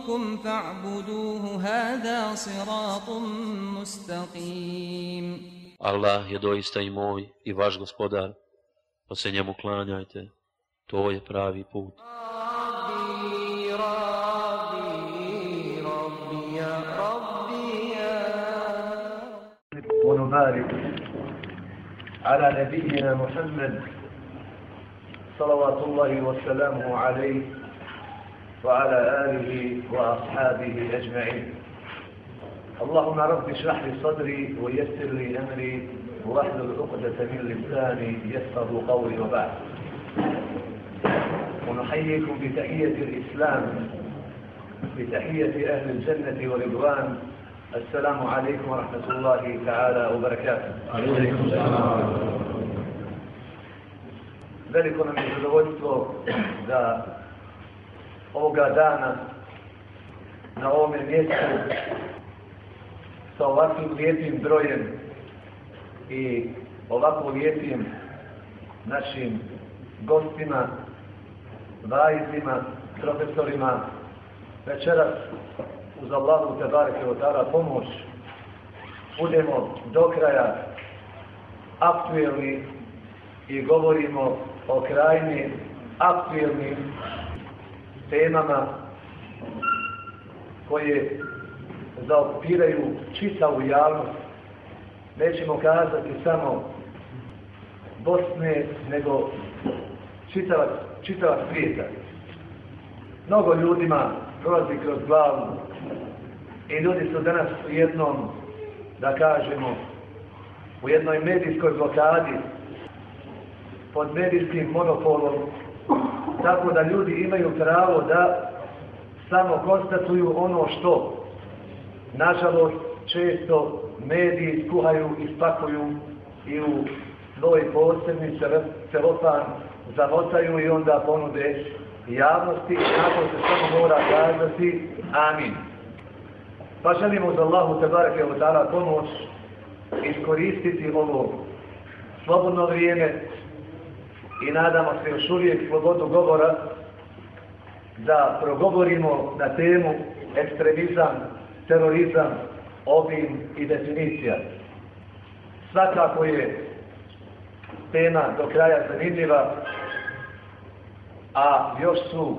ربكم فاعبدوه هذا صراط مستقيم Allah je doista i moj i vaš gospodar, pa se njemu klanjajte. To je pravi put. ربي ربي ربي يا ربي يا ونبارك على نبينا محمد صلوات الله وسلامه عليه وعلى آله وأصحابه أجمعين. اللهم رب اشرح لي صدري ويسر لي أمري واحلل عقدة من لساني يفقه قولي وبعد. ونحييكم بتحية الإسلام بتحية أهل الجنة ورضوان السلام عليكم ورحمة الله تعالى وبركاته. عليكم السلام nam je zadovoljstvo da ovoga dana na ovome mjestu sa ovakvim lijepim brojem i ovako lijepim našim gostima, vajzima, profesorima, večeras uz Allahu te bareke pomoć budemo do kraja aktuelni i govorimo o krajnji aktuelnim temama koje zaokupiraju čitavu javnost. Nećemo kazati samo Bosne, nego čitava, čitava svijeta. Mnogo ljudima prolazi kroz glavu i ljudi su danas u jednom, da kažemo, u jednoj medijskoj blokadi pod medijskim monopolom, tako da ljudi imaju pravo da samo konstatuju ono što, nažalost, često mediji skuhaju i spakuju i u svoj posebni celofan zamotaju i onda ponude javnosti, nakon se samo mora kazati amin. Pa želimo za Allahu te barake od ta'ala pomoć iskoristiti ovo slobodno vrijeme i nadamo se još uvijek slobodu govora da progovorimo na temu ekstremizam, terorizam, obim i definicija. Svakako je tema do kraja zanimljiva, a još su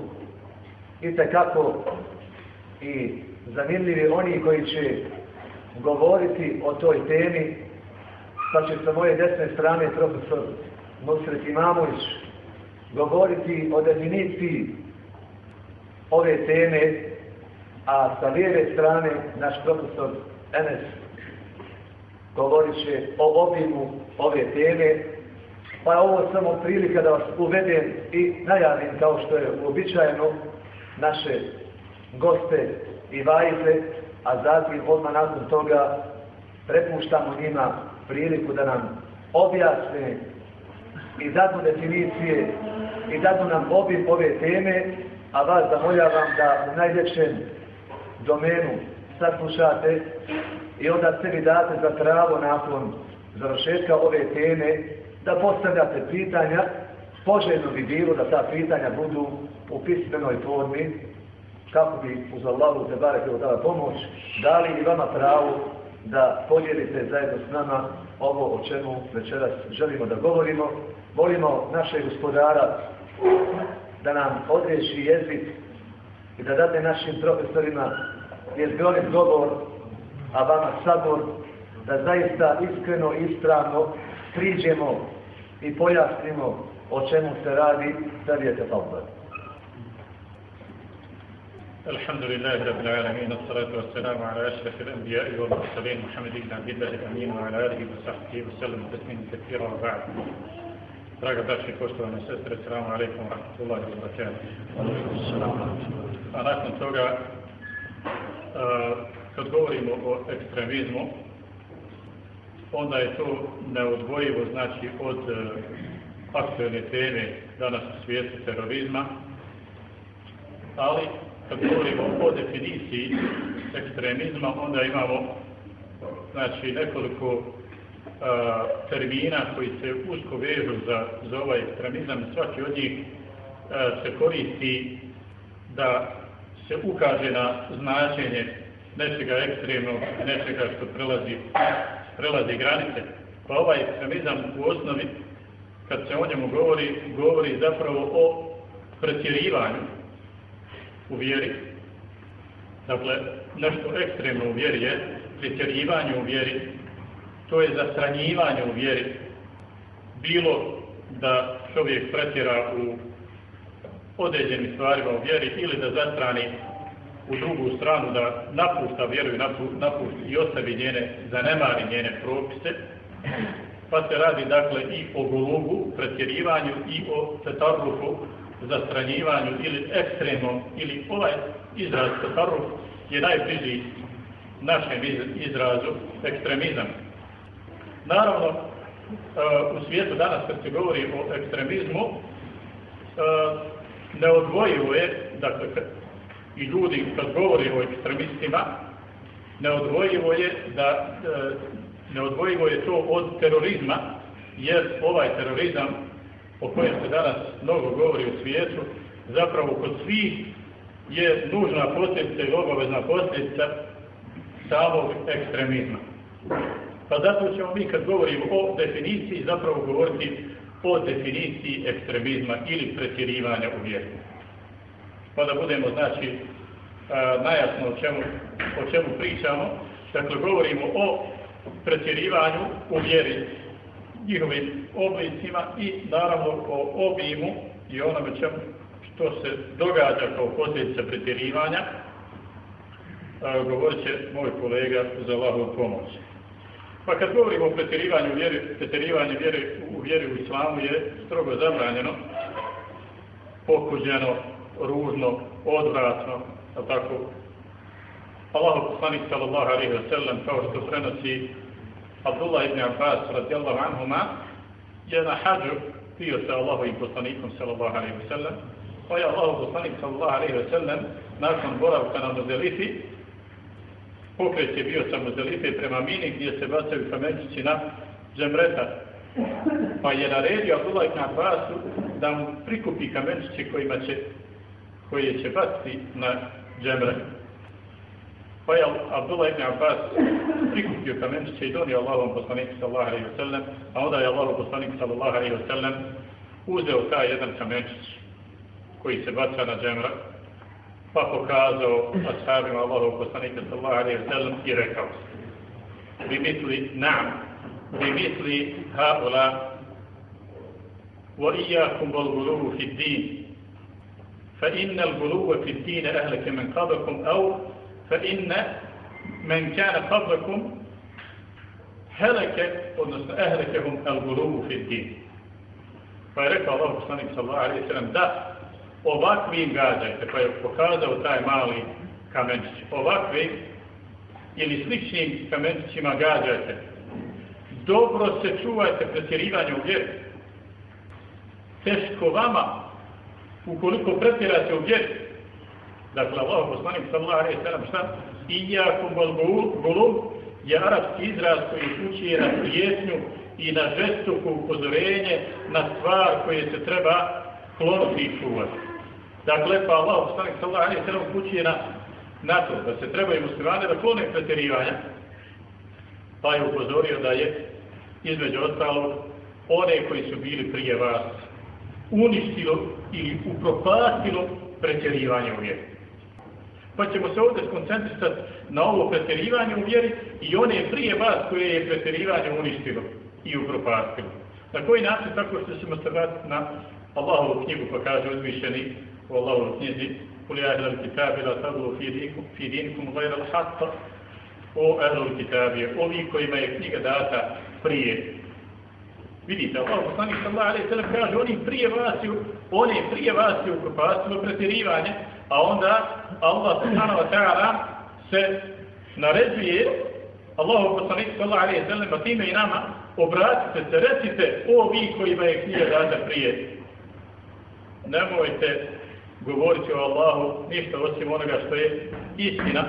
i kako i zanimljivi oni koji će govoriti o toj temi, pa će sa moje desne strane profesor Nusret Imamović govoriti o definiciji ove teme, a sa lijeve strane naš profesor Enes govorit će o obimu ove teme, pa je ovo samo prilika da vas uvedem i najavim kao što je uobičajeno naše goste i vajze, a zatim odmah nakon toga prepuštamo njima priliku da nam objasne i dadu definicije i dadu nam obim ove teme, a vas zamoljavam da u najljepšem domenu saslušate i onda sebi date za pravo nakon završetka ove teme da postavljate pitanja, poželjno bi bilo da ta pitanja budu u pismenoj formi, kako bi uz Allahu te bareke dala pomoć, dali i vama pravo da podijelite zajedno s nama ovo o čemu večeras želimo da govorimo. Molimo našeg gospodara da nam odreši jezik i da date našim profesorima jezgrovit govor, a vama sabor, da zaista iskreno i ispravno priđemo i pojasnimo o čemu se radi, da faldar. الحمد لله رب العالمين والصلاة والسلام على أشرف الأنبياء والمرسلين محمد بن عبد الله الأمين وعلى آله وصحبه وسلم تسليما كثيرا وبعد Draga braći i poštovane sestre, salamu alaikum wa rahmatullahi wa barakatuh. A nakon toga, kad govorimo o ekstremizmu, onda je to neodvojivo znači od aktualne teme danas u svijetu terorizma, ali kad govorimo o definiciji ekstremizma, onda imamo znači nekoliko termina koji se usko vežu za, za ovaj ekstremizam. Svaki od njih se koristi da se ukaže na značenje nečega ekstremnog, nečega što prelazi, prelazi granice. Pa ovaj ekstremizam u osnovi, kad se o njemu govori, govori zapravo o pretjerivanju u vjeri. Dakle, nešto ekstremno u vjeri je pretjerivanje u vjeri, to je zastranjivanje u vjeri. Bilo da čovjek pretjera u određenim stvarima u vjeri ili da zastrani u drugu stranu da napušta vjeru i napušta i ostavi njene, zanemari njene propise, pa se radi dakle i o golubu, pretjerivanju i o tetarrufu, zastranjivanju ili ekstremnom, ili ovaj izraz tetarruf je najbliži našem izrazu ekstremizam. Naravno, e, u svijetu danas kad se govori o ekstremizmu, e, neodvojivo je, dakle, i ljudi kad govori o ekstremistima, neodvojivo je da e, neodvojivo je to od terorizma, jer ovaj terorizam o kojem se danas mnogo govori u svijetu, zapravo kod svih je nužna posljedica i obavezna posljedica samog ekstremizma. Pa zato ćemo mi kad govorimo o definiciji zapravo govoriti o definiciji ekstremizma ili pretjerivanja u vjeru. Pa da budemo znači najasno o čemu, o čemu pričamo. Dakle, govorimo o pretjerivanju u vjeri njihovim oblicima i naravno o obimu i onome čemu što se događa kao posljedica pretjerivanja govorit će moj kolega za Allahovu pomoć. Pa kad govorimo o pretjerivanju vjeri, pretjerivanje vjeri u vjeri u islamu je strogo zabranjeno, pokuđeno, ružno, odvratno, tako. Allahu poslanik sallallahu alaihi wa sallam kao što prenosi Abdullah ibn Abbas radijallahu anhuma je na hađu bio sa Allahovim poslanikom sallallahu alaihi wa sallam pa je Allahu poslanik sallallahu alaihi wa sallam nakon boravka na Muzelifi pokret je bio sa Muzelife prema Mini gdje se bacaju kamenčići na džemreta. Pa je naredio Abdullah ibn Abbasu da mu prikupi kamenčiće kojima će, koje će baciti na džemre. Pa je Abdullah ibn Abbas prikupio kamenčiće i donio Allahom poslanik sallallahu alaihi wa sallam, a onda je Allahom poslanik sallallahu alaihi wa sallam uzeo taj jedan kamenčić koji se baca na džemra pa pokazao ashabima Allahov poslanika sallallahu alaihi wa sallam i rekao bi misli naam bi misli haula wa iyakum wal gulubu fi din فإن الغلو في الدين أهلك من قبلكم أو فإن من كان قبلكم هلك odnosno أهلكهم الغلو في الدين pa je rekao Allah poslanik sallallahu alaihi wa sallam da ovakvim gađajte, pa je pokazao taj mali kamenčić, ovakvim ili sličnim kamenčićima gađajte. Dobro se čuvajte pretjerivanje u vjeru. Teško vama, ukoliko pretjerate u vjeru, dakle, Allah poslanik sallallahu alaihi sallam šta? Iyakum wal gulum je arapski izraz koji upućuje na prijetnju i na žestoko upozorenje na stvar koje se treba kloniti i čuvati. Dakle, pa Allah poslanik sallallahu ve sellem kući na na to da se trebaju muslimani da klone pretjerivanja. Pa je upozorio da je između ostalog one koji su bili prije vas uništilo ili upropastilo pretjerivanje u vjeri. Pa ćemo se ovdje skoncentrisati na ovo pretjerivanje u vjeri i one prije vas koje je pretjerivanje uništilo i upropastilo. Na koji način tako što ćemo se vratiti na Allahovu knjigu pa kaže uzvišeni u Allahovu knjizi قل يا أهل الكتاب لا تغلوا في دينكم, في دينكم غير الحق o ehlul kitabije, ovi kojima je knjiga data prije. Vidite, Allah poslanik sallallahu alaihi sallam kaže, oni prije vas ju, oni prije vas ju upropastilo pretjerivanje, a onda Allah subhanahu wa ta'ala se naređuje Allah poslanik sallallahu alaihi sallam, a time i nama, obratite se, recite, o vi kojima je knjiga data prije. Nemojte govoriti o Allahu ništa osim onoga što je istina.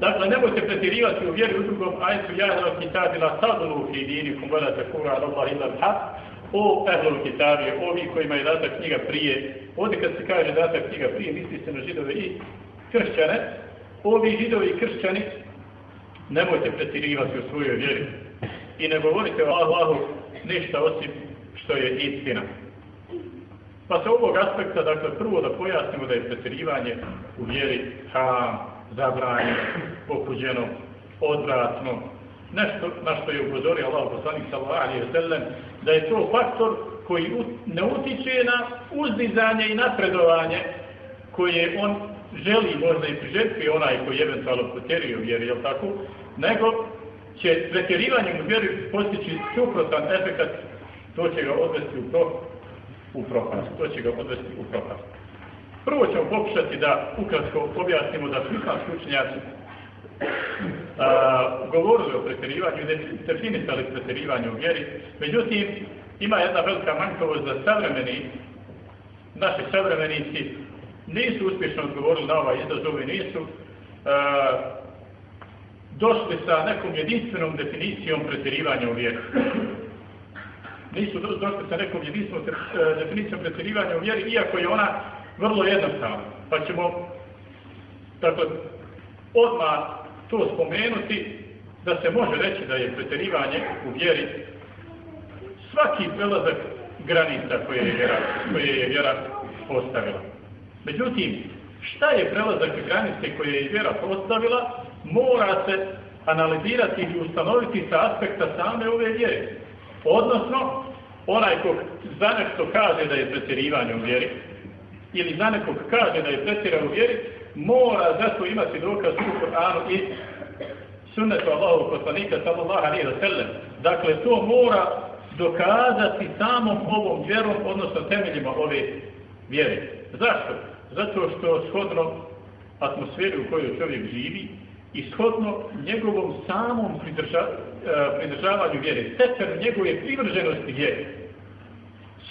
Dakle, nemojte pretjerivati u vjeri u drugom ajetu jahra kitabila sadulu fi dinikum vela tekura ala Allah ila haq o ehlul kitabije, ovi kojima je data knjiga prije, ovdje kad se kaže data knjiga prije, misli se na židove i kršćane, ovi židovi i kršćani, nemojte pretirivati u svojoj vjeri i ne govorite o Allahu ništa osim što je istina. Pa sa ovog aspekta, dakle, prvo da pojasnimo da je pretirivanje u vjeri haram, zabranjeno, pokuđeno, odvratno, nešto na što je upozorio Allah poslanik sallallahu sellem da je to faktor koji ne utiče na uzdizanje i napredovanje koje on želi možda i priželjkuje onaj koji eventualno pretjeruje u vjeri, jel tako? Nego će pretjerivanjem u vjeri postići suprotan efekt, to će ga odvesti u, pro, u propast. To će ga odvesti u propast. Prvo ćemo pokušati da ukratko objasnimo da su islamski učenjaci govorili o pretjerivanju i definisali pretjerivanje u vjeri. Međutim, ima jedna velika manjkovost da savremeni, naši savremenici nisu uspješno odgovorili na ovaj izazov i nisu a, došli sa nekom jedinstvenom definicijom pretjerivanja u vjeri. Nisu došli sa nekom jedinstvenom definicijom pretjerivanja u vjeri, iako je ona vrlo jednostavna. Pa ćemo, dakle, odmah to spomenuti da se može reći da je pretjerivanje u vjeri svaki prelazak granica koje je vjera, koje je vjera postavila. Međutim, šta je prelazak granice koje je vjera postavila, mora se analizirati i ustanoviti sa aspekta same ove vjere. Odnosno, onaj kog za nešto kaže da je pretjerivanje u vjeri, ili za nekog kaže da je pretjeran u vjeri, mora zato imati dokaz u Koranu i sunnetu Allahu poslanika sallallahu alaihi wa sallam. Dakle, to mora dokazati samom ovom vjerom, odnosno temeljima ove vjere. Zašto? Zato što shodno atmosferi u kojoj čovjek živi i shodno njegovom samom e, pridržavanju vjere, stepen njegove privrženosti vjere.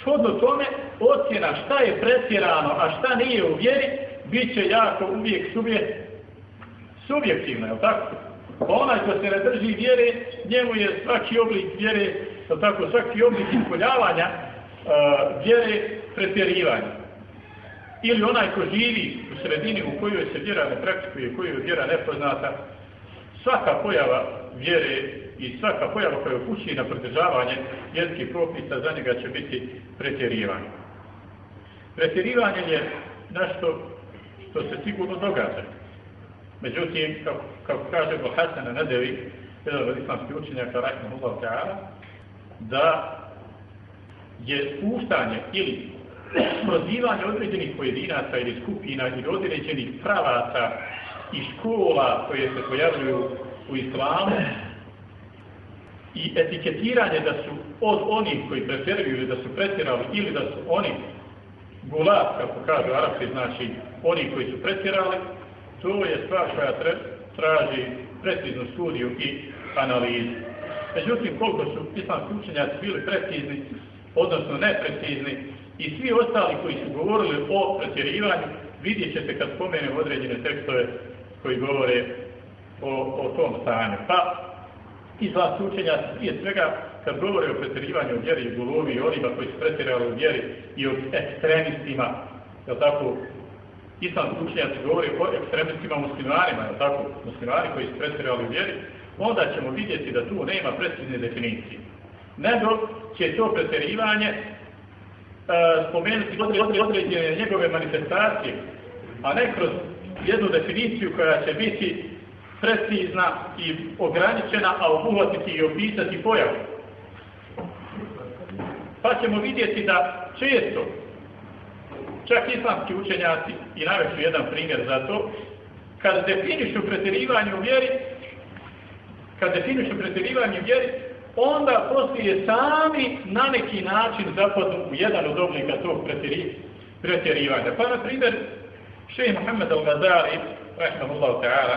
Shodno tome, ocjena šta je pretjerano, a šta nije u vjeri, bit će jako uvijek subje, subjektivno, je li tako? Pa onaj ko se ne drži vjere, njemu je svaki oblik vjere, je tako, svaki oblik ispoljavanja uh, vjere pretjerivanja. Ili onaj ko živi u sredini u kojoj se vjera ne praktikuje, kojoj je vjera nepoznata, svaka pojava vjere i svaka pojava koja upući na pridržavanje vjerskih propisa za njega će biti pretjerivanje. Pretjerivanje je nešto što se sigurno događa. Međutim, kako, kako kaže Bohasana Nadevi, jedan od islamskih učenjaka, da je spuštanje ili prozivanje određenih pojedinaca ili skupina ili određenih pravaca i škola koje se pojavljuju u islamu i etiketiranje da su od onih koji pretjeruju ili da su pretjerali ili da su oni gulat, kako kažu Arapi, znači oni koji su pretjerali, to je stvar koja traži preciznu studiju i analizu. Međutim, koliko su islamski učenjaci bili precizni, odnosno neprecizni, i svi ostali koji su govorili o pretjerivanju, vidjet ćete kad spomenem određene tekstove koji govore o, o tom stanju. Pa, islamski učenjaci prije svega, kad govore o pretjerivanju vjeri i gulovi i onima koji su pretjerali u vjeri i o ekstremistima, je tako, islamski učenjaci govori o ekstremistima muslimanima, je tako, muslimani koji su pretjerali u vjeri, onda ćemo vidjeti da tu nema precizne definicije. Nego će to pretjerivanje e, spomenuti određene njegove manifestacije, a ne kroz jednu definiciju koja će biti precizna i ograničena, a obuhvatiti i opisati pojavu. Pa ćemo vidjeti da često čak islamski učenjaci, i najveću jedan primjer za to, kad definišu pretjerivanje u vjeri, kad definišu pretjerivanje u vjeri, onda poslije sami na neki način zapadnu u jedan od oblika tog pretjerivanja. Pa, na primjer, šeji Muhammed al-Gazari, ta'ala,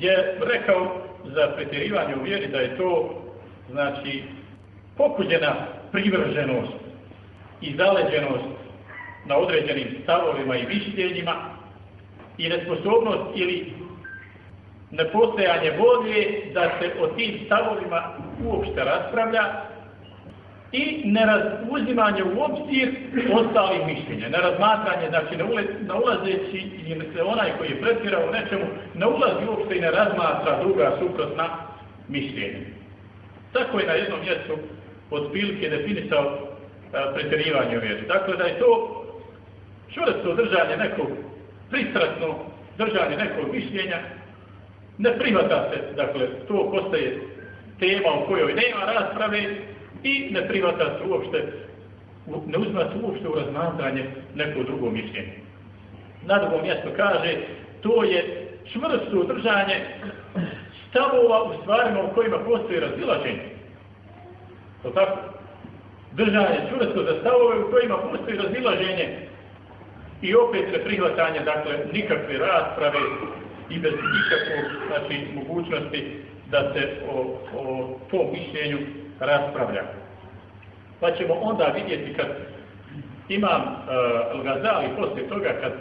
je rekao za pretjerivanje u vjeri da je to, znači, pokuđena privrženost i zaleđenost na određenim stavovima i mišljenjima i nesposobnost ili nepostojanje volje da se o tim stavovima uopšte raspravlja i nerazuzimanje u obzir ostalih mišljenja, nerazmatranje, znači ne, ule, ulazeći i se onaj koji je u nečemu, ne ulazi uopšte i ne razmatra druga suprotna mišljenja. Tako je na jednom mjestu od pilke definisao pretjerivanje u vjeri. Dakle, da je to čvrsto držanje nekog, pristrasno držanje nekog mišljenja, ne prihvata se, dakle, to postaje tema u kojoj nema rasprave i ne prihvata se uopšte, ne uzma se uopšte u razmatranje neko drugo mišljenje. Na drugom mjestu kaže, to je čvrsto držanje stavova u stvarima u kojima postoji razilaženje. To tako? Držanje čvrsto za stavove u kojima postoji razilaženje i opet ne prihvatanje, dakle, nikakve rasprave i bez nikakvog, znači, mogućnosti da se o, o tom mišljenju raspravlja. Pa ćemo onda vidjeti kad imam uh, Gazali poslije toga, kad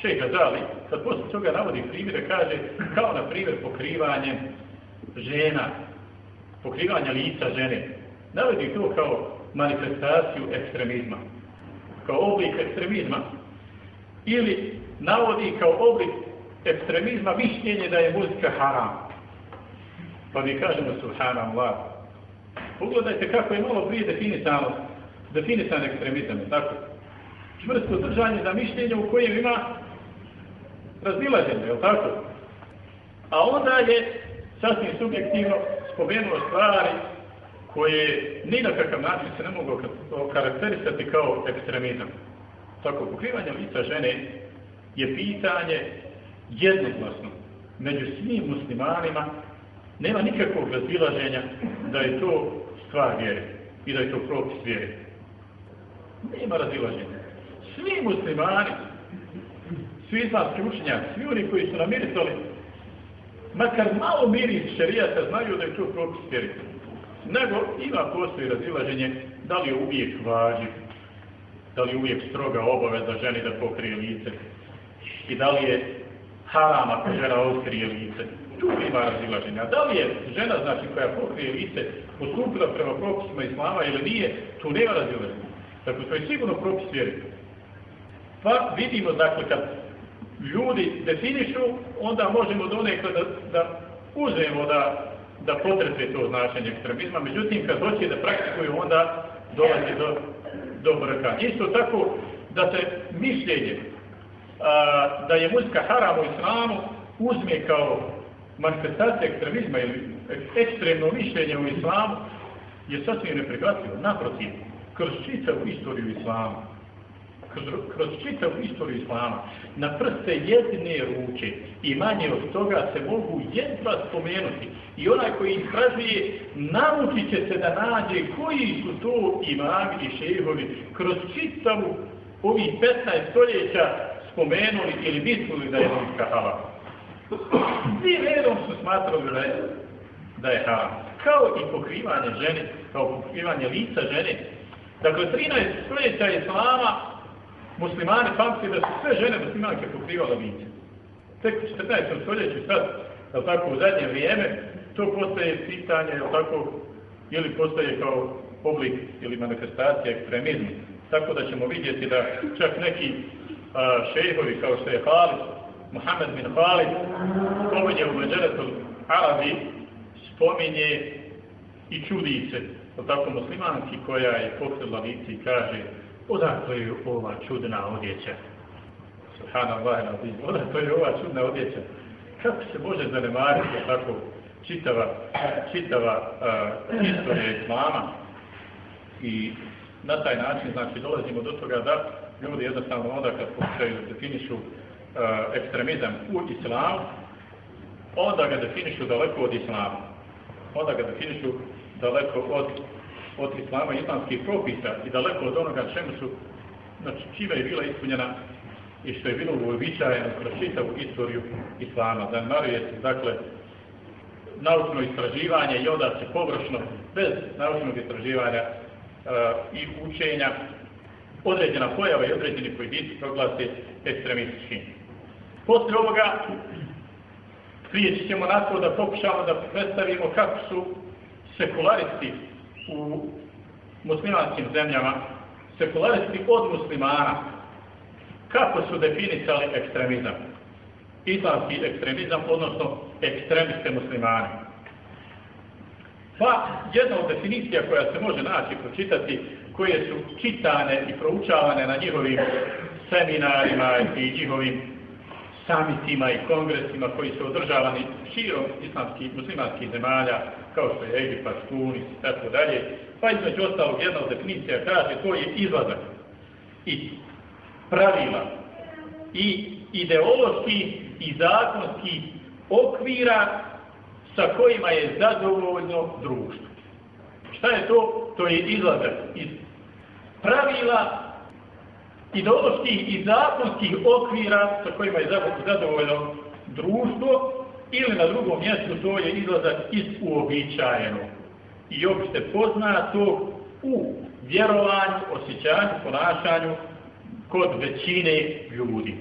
še Gazali, kad poslije toga navodi primjere, kaže kao na primjer pokrivanje žena, pokrivanje lica žene. Navodi to kao manifestaciju ekstremizma, kao oblik ekstremizma. Ili navodi kao oblik ekstremizma mišljenje da je muzika haram. Pa mi kažemo subhanallah. Pogledajte kako je malo prije definisano, definisan ekstremizam, tako? Čvrsto držanje za mišljenje u kojem ima razilaženje, je tako? A onda je sasvim subjektivno spomenuo stvari koje ni na kakav način se ne mogu karakterisati kao ekstremizam. Tako, pokrivanje lica žene je pitanje jednoglasno među svim muslimanima nema nikakvog razilaženja da je to stvar vjere i da je to propis vjere. Nema razilaženja. Svi muslimani, svi islamski učenjaci, svi oni koji su namirisali, makar malo miris šerijata znaju da je to propis vjere. Nego ima postoji razilaženje da li je uvijek važi, da li je uvijek stroga obaveza ženi da pokrije lice i da li je haram ako žena otkrije lice tu ima razilaženja. Da li je žena, znači, koja pokrije lice, postupila prema propisima islama ili nije, tu nema razilaženja. Dakle, to je sigurno propis vjeri. Pa vidimo, dakle, kad ljudi definišu, onda možemo donekle da, da uzmemo da, da potrepe to značenje ekstremizma, međutim, kad hoće da praktikuju, onda dolazi do, do brka. Isto tako, da se mišljenje a, da je muzika haram u islamu uzme kao manifestacija ekstremizma ili ekstremno mišljenje u islamu je sasvim neprihvatljivo. Naprotiv, kroz čitavu istoriju islama, kroz, kroz čitavu istoriju islama, na prste jedne ruke i manje od toga se mogu jedva spomenuti. I onaj koji istražuje, naučit će se da nađe koji su to imami i šehovi kroz čitavu ovih 15 stoljeća spomenuli ili mislili da je muska halal. Svi redom su smatrali da je, da je haram. Kao i pokrivanje žene, kao pokrivanje lica žene. Dakle, 13 stoljeća islama muslimani pamti da su sve žene muslimanke pokrivale lice. Tek u 14. stoljeću sad, je tako, u zadnje vrijeme, to postaje pitanje, je tako, ili postaje kao oblik ili manifestacija ekstremizma. Tako da ćemo vidjeti da čak neki a, šehovi kao što je Halis, Mohamed bin Khalid spominje u Međeretu Arabi, spominje i čudi se o tako muslimanki koja je pokrila lici i kaže odakle je ova čudna odjeća? Subhanallah, odakle je ova čudna odjeća? Kako se može zanemariti tako čitava, čitava uh, istorija islama i na taj način znači dolazimo do toga da ljudi jednostavno onda kad pokušaju definišu uh, ekstremizam u islamu, onda ga definišu daleko od islama. Onda ga definišu daleko od, od islama islamskih propisa i daleko od onoga čemu su, znači čime je bila ispunjena i što je bilo uobičajeno kroz čitavu istoriju islama. Zanemaruje se, dakle, naučno istraživanje i onda se površno, bez naučnog istraživanja uh, i učenja, određena pojava i određeni pojedinci proglase ekstremističkim. Poslije ovoga prijeći ćemo na to da pokušamo da predstavimo kako su sekularisti u muslimanskim zemljama, sekularisti od muslimana, kako su definisali ekstremizam? Islamski ekstremizam, odnosno ekstremiste muslimane. Pa, jedna od definicija koja se može naći pročitati, koje su čitane i proučavane na njihovim seminarima i njihovim samitima i kongresima koji su održavani širom islamskih, muslimanskih zemalja, kao što je Egipat, Tunis i tako dalje. Pa između ostalog jedna od definicija kaže to je izlazak iz pravila i ideološki i zakonski okvira sa kojima je zadovoljno društvo. Šta je to? To je izlazak iz pravila ideoloških i zakonskih okvira sa kojima je zadovoljno društvo ili na drugom mjestu to je izlazak iz uobičajeno i opšte poznato u vjerovanju, osjećanju, ponašanju kod većine ljudi.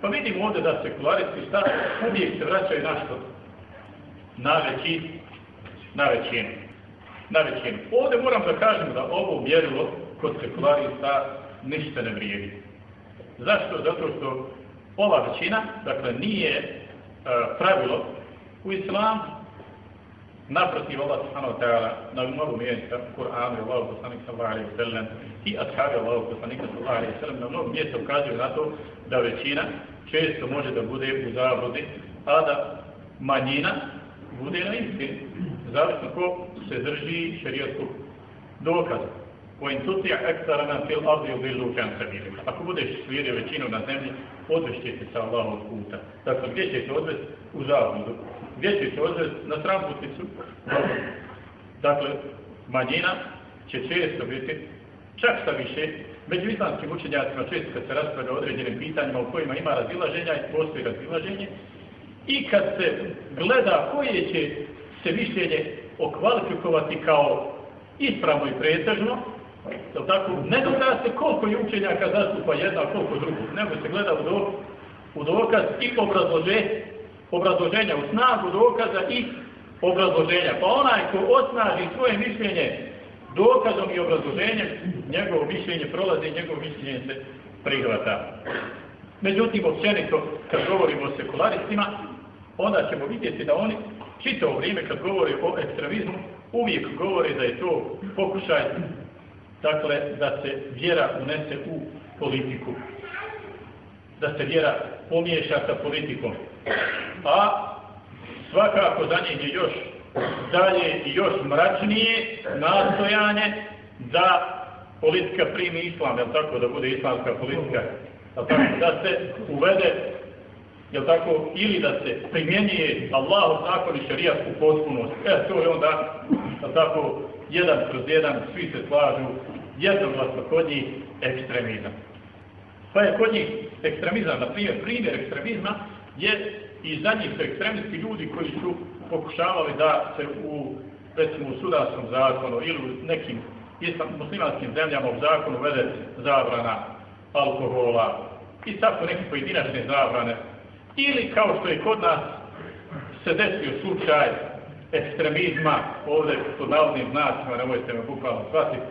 Pa vidimo ovdje da sekularisti šta uvijek se vraćaju na što? Na većinu. Na većinu. Na većinu. Ovdje moram da kažem da ovo mjerilo kod sekularista ništa ne vrijedi. Zašto? Zato što ova većina, dakle, nije e, pravilo u islamu, naprotiv Allah subhanahu wa ta'ala na mnogo mjesta u Kur'anu i Allahu poslanik sallallahu alaihi wa sallam i ashabi Allahu poslanika sallallahu alaihi wa sallam na mnogo mjesta ukazuju na to da većina često može da bude u zabludi, a da manjina bude na istini. Zavisno ko se drži šerijatskog dokaza. Vojn ekstra ekstarana fil ardi ubilu kan sabilima. Ako budeš slijedio većinu na zemlji, odvešće se sa Allahom puta. Dakle, gdje će se odvesti? U zavodu. Gdje će se odvesti? Na stramputicu. Dakle, manjina će često biti, čak šta više, među islamskim učenjacima često kad se raspravlja o određenim pitanjima u kojima ima razilaženja i postoji razilaženje, i kad se gleda koje će se mišljenje okvalifikovati kao ispravno i pretežno, Jel tako? Ne gleda se koliko je učenjaka zastupa jedna, koliko drugog. Nego se gleda u, do, dokaz i obrazlože, obrazloženja, u snagu dokaza i obrazloženja. Pa onaj ko osnaži svoje mišljenje dokazom i obrazloženjem, njegovo mišljenje prolazi i njegovo mišljenje se prihvata. Međutim, općenito, kad govorimo o sekularistima, onda ćemo vidjeti da oni čitavo vrijeme kad govore o ekstremizmu, uvijek govore da je to pokušaj dakle, da se vjera unese u politiku. Da se vjera pomiješa sa politikom. A svakako za njih je još dalje i još mračnije nastojanje da politika primi islam, jel tako, da bude islamska politika, jel tako, da se uvede, jel tako, ili da se primjenjuje Allahu zakon i šarijat u potpunost. E, to je onda, jel tako, jedan kroz jedan, svi se slažu, jednoglasno kod njih ekstremizam. Pa je kod njih ekstremizam, na primjer, primjer ekstremizma je i za su ekstremisti ljudi koji su pokušavali da se u, recimo, u sudarskom zakonu ili u nekim muslimanskim zemljama u zakonu vede zabrana alkohola i tako neke pojedinačne zabrane. Ili kao što je kod nas se desio slučaj ekstremizma, ovdje pod navodnim znacima, nemojte me bukvalno shvatiti,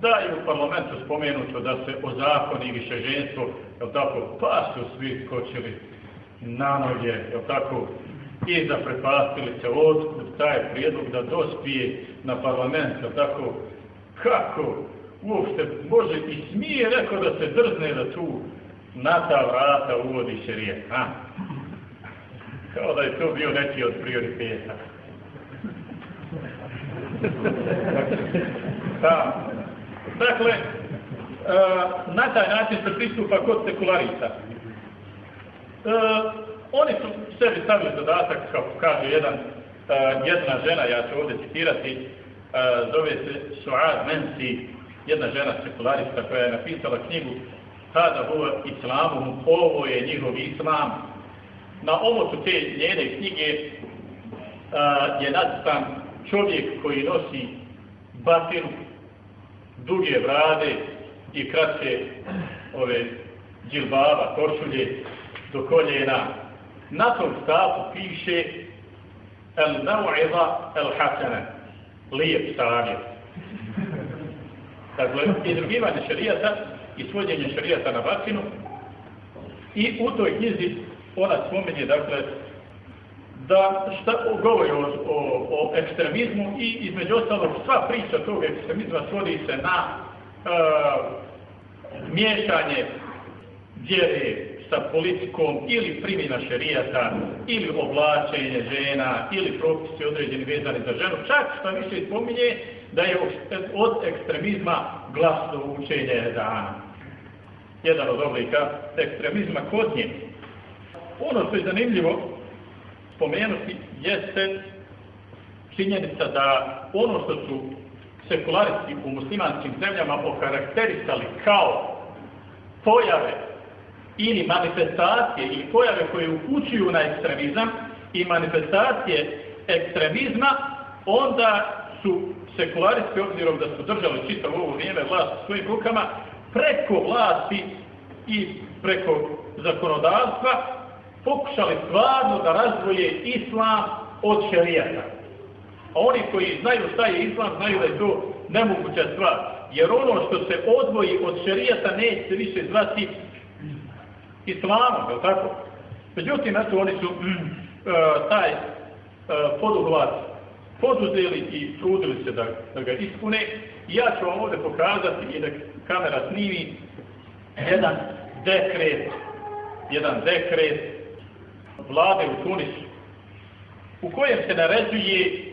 da je u parlamentu spomenuto da se o zakoni više ženstvo, jel tako, pa su svi skočili na noge, jel tako, i da prepastili se otkud taj prijedlog da dospije na parlament, jel tako, kako uopšte može i smije rekao da se drzne da tu na ta vrata uvodi šerije, ha? Kao da je to bio neki od prioriteta. Da, Dakle, e, na taj način se pristupa kod sekularista. E, oni su sebi stavili zadatak, kao kaže jedan, e, jedna žena, ja ću ovdje citirati, zove se Suad Mensi, jedna žena sekularista koja je napisala knjigu Tada huva islamu, ovo je njihov islam. Na omotu te njene knjige je nadstan čovjek koji nosi batinu duge brade i kratke ove džilbaba, košulje do koljena. Na tom stavu piše el nau'iza el hasana, lijep savjet. Dakle, izrugivanje šarijata i svođenje šarijata na batinu. I u toj knjizi ona spominje, dakle, da šta govori o, o, o ekstremizmu i između ostalog sva priča tog ekstremizma svodi se na e, miješanje vjere sa politikom ili primjena šerijata ili oblačenje žena ili propisi određeni vezani za ženu. Čak što više spominje da je od ekstremizma glasno učenje dana. Jedan od oblika ekstremizma kod nje. Ono što je zanimljivo spomenuti jeste činjenica da ono što su sekularisti u muslimanskim zemljama okarakterisali kao pojave ili manifestacije ili pojave koje upućuju na ekstremizam i manifestacije ekstremizma, onda su sekularisti, obzirom da su držali čitav ovo vrijeme vlast u svojim rukama, preko vlasti i preko zakonodavstva pokušali stvarno da razvoje islam od šerijata. A oni koji znaju šta je islam, znaju da je to nemoguća stvar. Jer ono što se odvoji od šerijata neće više zvati islamom, je li tako? Međutim, eto, oni su uh, taj uh, poduhvat poduzeli i trudili se da, da ga ispune. I ja ću vam ovdje pokazati i da kamera snimi jedan dekret, jedan dekret vlade u Tunisu, u kojem se naređuje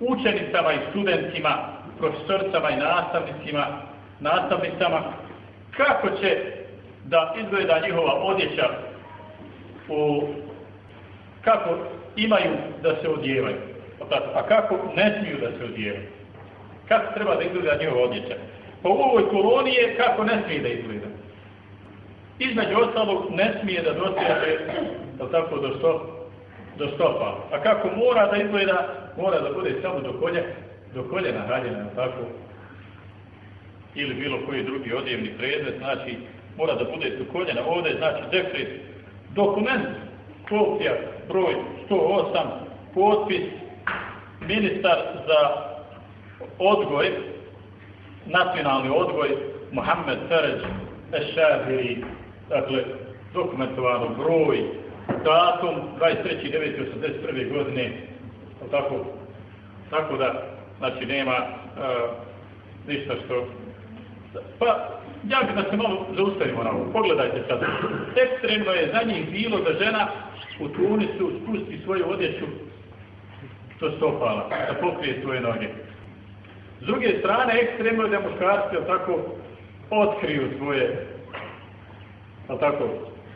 učenicama i studentima, profesorcama i nastavnicima, nastavnicama, kako će da izgleda njihova odjeća, u, kako imaju da se odjevaju, a kako ne smiju da se odjevaju. Kako treba da izgleda njihova odjeća. Po ovoj koloniji kako ne smije da izgleda. Između ostalog ne smije da dosjeće je tako, do, sto, do stopa. A kako mora da izgleda, mora da bude samo do kolje, do koljena haljena, tako? Ili bilo koji drugi odjevni predmet, znači mora da bude do koljena. Ovdje znači dekret, dokument, kopija, broj 108, potpis, ministar za odgoj, nacionalni odgoj, Mohamed Feređ Ešaviri, dakle, dokumentovano broj, datum 23.9.81. godine, tako, tako da, znači, nema uh, ništa što... Pa, ja bih da se malo zaustavimo na ovo. Pogledajte sad. Ekstremno je za njih bilo da žena u Tunisu spusti svoju odjeću do stopala, da pokrije svoje noge. S druge strane, ekstremno je da muškarci, tako, otkriju svoje, tako,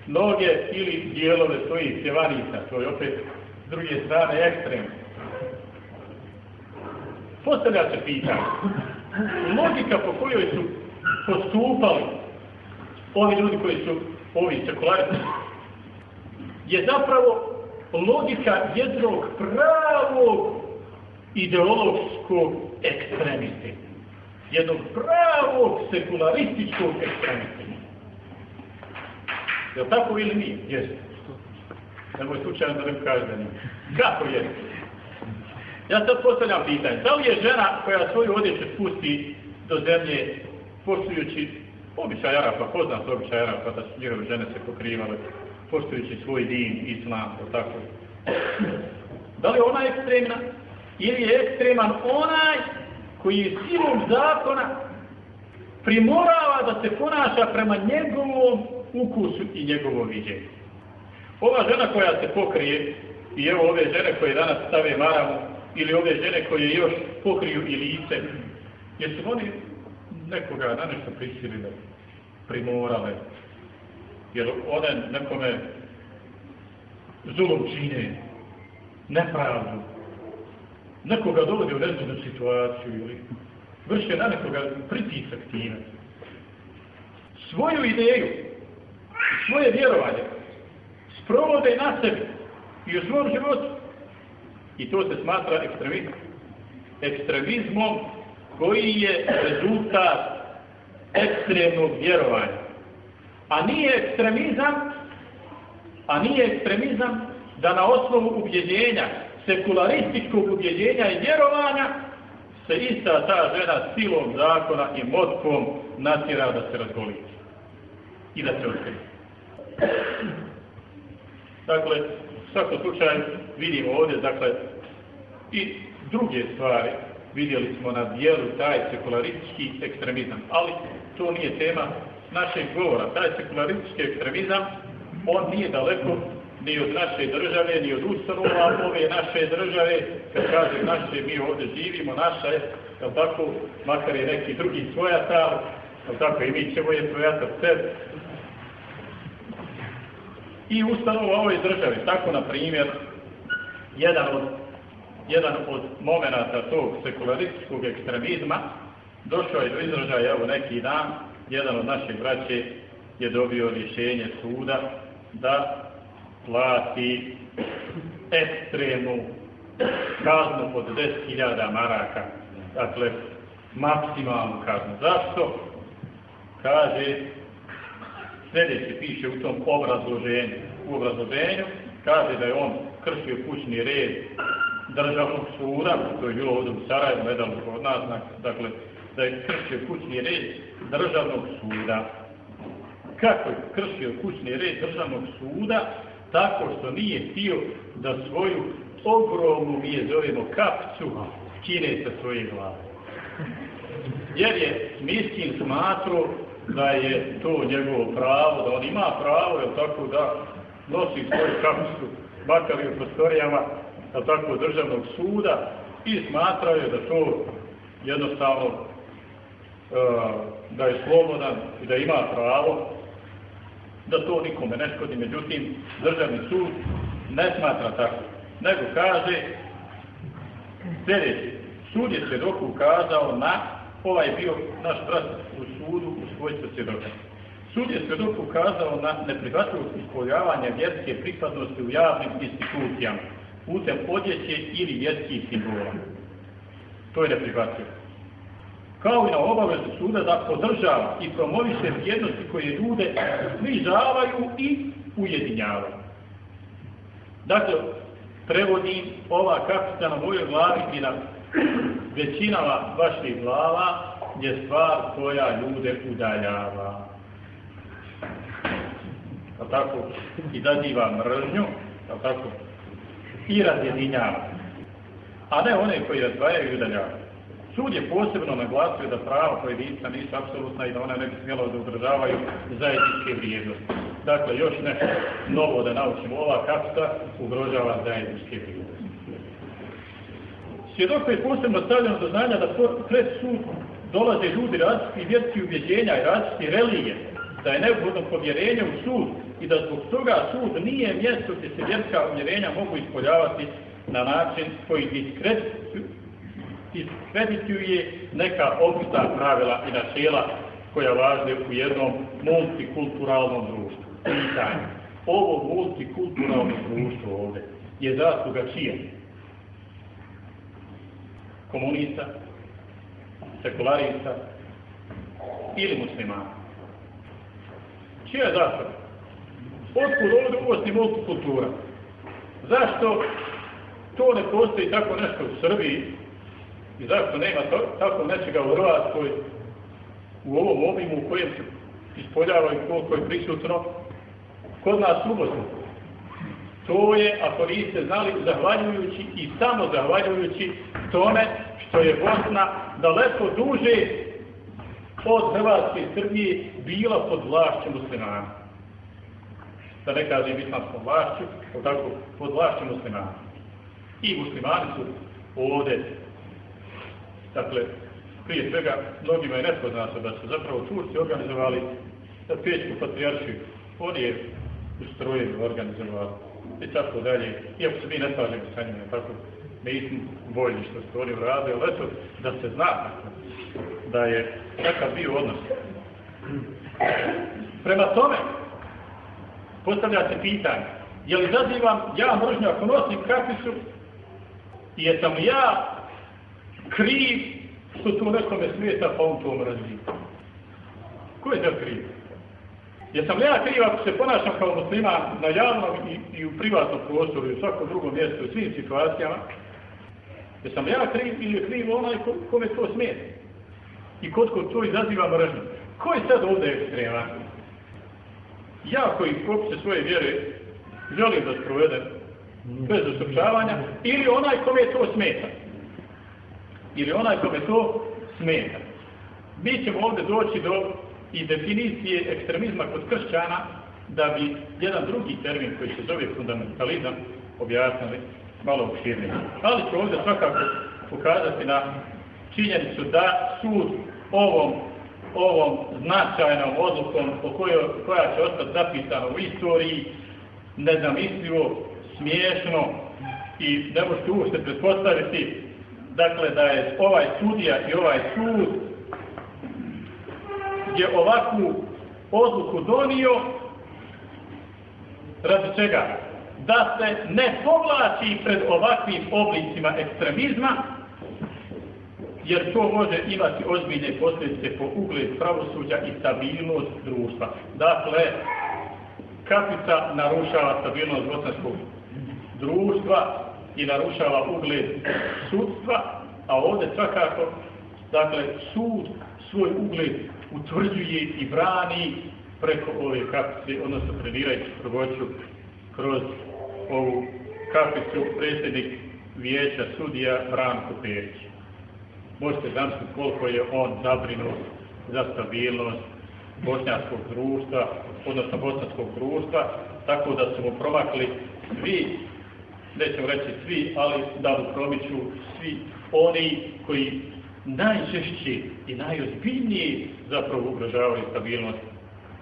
noge ili dijelove svojih pjevanica, to je opet s druge strane ekstrem. Postavlja se pitanje, logika po kojoj su postupali ovi ljudi koji su ovi sekularci, je zapravo logika jednog pravog ideološkog ekstremiste. Jednog pravog sekularističkog ekstremiste. Je tako ili nije? Jeste. Nemoj slučajno da ne kaže da nije. Kako je? Ja sad postavljam pitanje. Da li je žena koja svoju odjeću spusti do zemlje poštujući običaj Arapa, poznat običaj Arapa, da su njihove žene se pokrivale, poštujući svoj din, islam, to tako. Da li ona ekstremna ili je ekstreman onaj koji je silom zakona primorava da se ponaša prema njegovom ukusu i njegovo viđenje. Ova žena koja se pokrije, i evo ove žene koje danas stave maramu, ili ove žene koje još pokriju i lice, jesu oni nekoga na nešto prisilile, primorale, jer one nekome zulom čine, nepravdu, nekoga dovodi u nezgodnu situaciju ili vrše na nekoga pritisak time. Svoju ideju svoje vjerovanje sprovode na sebi i u svom životu. I to se smatra ekstremizmom. Ekstremizmom koji je rezultat ekstremnog vjerovanja. A nije ekstremizam, a nije ekstremizam da na osnovu ubjeđenja, sekularističkog ubjeđenja i vjerovanja, se ista ta žena silom zakona i motkom natjera da se razgoli i da se otkrije. Dakle, svakom slučaju vidimo ovdje, dakle, i druge stvari. Vidjeli smo na dijelu taj sekularistički ekstremizam, ali to nije tema našeg govora. Taj sekularistički ekstremizam, on nije daleko ni od naše države, ni od ustanova ove naše države, kad kaže naše, mi ovdje živimo, naša je, jel tako, makar je neki drugi svojatar, jel tako, i mi ćemo je svojatar sebe. I ustanova ove države, tako, na primjer, jedan od, jedan od momenata tog sekularističkog ekstremizma došao je do izražaja, evo neki dan, jedan od naših braće je dobio rješenje suda da plati ekstremnu kaznu od 10.000 maraka. Dakle, maksimalnu kaznu. Zašto? Kaže, sljedeće piše u tom obrazloženju. U obrazloženju kaže da je on kršio kućni red državnog suda, to je bilo ovdje u Sarajevu, nedavno kod nas, dakle, da je kršio kućni red državnog suda. Kako je kršio kućni red državnog suda? tako što nije htio da svoju ogromnu, mi je zovemo kapcu, skine sa svoje glave. Jer je miskin smatru da je to njegovo pravo, da on ima pravo, je tako da nosi svoju kapcu, makar i u prostorijama, je tako državnog suda i smatrao je da to jednostavno uh, da je slobodan i da ima pravo da to nikome ne škodi, međutim, državni sud ne smatra tako, nego kaže sljedeći, sud je svjedoku ukazao na, ovaj bio naš brat u sudu u svojstvu svjedoka. Sud je svjedoku ukazao na neprihvatljivost ispoljavanja vjerske pripadnosti u javnim institucijama, putem odjeće ili vjerskih simbola. To je neprihvatljivo kao i na obavezu suda da podržava i promoviše vrijednosti koje ljude snižavaju i ujedinjavaju. Dakle, prevodim ova kapita na mojoj glavi i na većinama vaših glava je stvar koja ljude udaljava. Kao tako, i daziva mržnju, kao tako, i razjedinjava. A ne one koji razdvajaju i udaljavaju. Sud je posebno naglasio da prava pojedinca nisu apsolutna i da ona ne bi smjela da udržavaju zajedničke vrijednosti. Dakle, još nešto novo da naučimo. Ova kapsta ugrožava zajedničke vrijednosti. Svjedoko je posebno stavljeno do znanja da pred sud dolaze ljudi različitih vjerskih ubjeđenja i različitih religije, da je neophodno povjerenje u sud i da zbog toga sud nije mjesto gdje se vjerska uvjerenja mogu ispoljavati na način koji diskredituje neka opšta pravila i načela koja važe u jednom multikulturalnom društvu. Pitanje. Ovo multikulturalno društvo ovdje je zasluga čija? Komunista, sekularista ili muslimana? Čija je zasluga? Otkud ovdje uvosti multikultura? Zašto to ne postoji tako nešto u Srbiji, I zašto nema tako nečega u Hrvatskoj u ovom obimu u kojem se ispoljava i koliko je prisutno kod nas u. To je, ako niste znali, zahvaljujući i samo zahvaljujući tome što je Bosna daleko duže od Hrvatske Srbije bila pod vlašću muslimana. Da ne kažem islamskom vlašću, tako, pod vlašću muslimana. I muslimani su ovdje Dakle, prije svega, mnogima je nepoznato da su zapravo Turci organizovali za patrijaršiju. Oni je ustrojili, organizovali i tako dalje. Iako se mi ne slažemo sa njima, tako nismo voljni što su oni uradili, ali eto, da se zna da je takav bio odnos. Prema tome, postavlja se pitanje, je li zazivam ja mržnju ako nosim kapisu i jesam ja kriv što to nekome smijeta pa on to mrzi. Ko je to kriv? Jesam li ja kriv ako se ponašam kao musliman na javnom i, i u privatnom prostoru i u svakom drugom mjestu u svim situacijama Jesam li ja kriv ili je kriv onaj ko- kome to smeta? I kod kod to izaziva mržnju. Ko je sad ovdje ekstreman? Ja koji propise svoje vjere želim da sprovedem bez ustručavanja, ili onaj kome to smeta. Ili onaj kome to smeta. Mi ćemo ovdje doći do i definicije ekstremizma kod kršćana da bi jedan drugi termin koji se zove fundamentalizam objasnili malo opširnije. Ali ću ovdje svakako pokazati na činjenicu da sud ovom ovom značajnom odlukom po kojoj, koja će ostati zapisana u istoriji nezamislivo, smiješno i ne možete uopšte pretpostaviti dakle da je ovaj sudija i ovaj sud je ovakvu odluku donio radi čega? Da se ne povlači pred ovakvim oblicima ekstremizma, jer to može imati ozbiljne posljedice po ugled pravosuđa i stabilnost društva. Dakle, kapica narušava stabilnost bosanskog društva i narušava ugled sudstva, a ovdje svakako, dakle, sud svoj ugled utvrđuje i brani preko ove kapice, odnosno trenirajući prvoću kroz ovu kapicu predsjednik vijeća sudija Branko Perić. Možete zamisliti koliko je on zabrinut za stabilnost bošnjanskog društva, odnosno bosanskog društva, tako da su mu promakli svi, nećemo reći svi, ali da mu promiču svi oni koji najčešće i najozbiljnije zapravo ugrožavaju stabilnost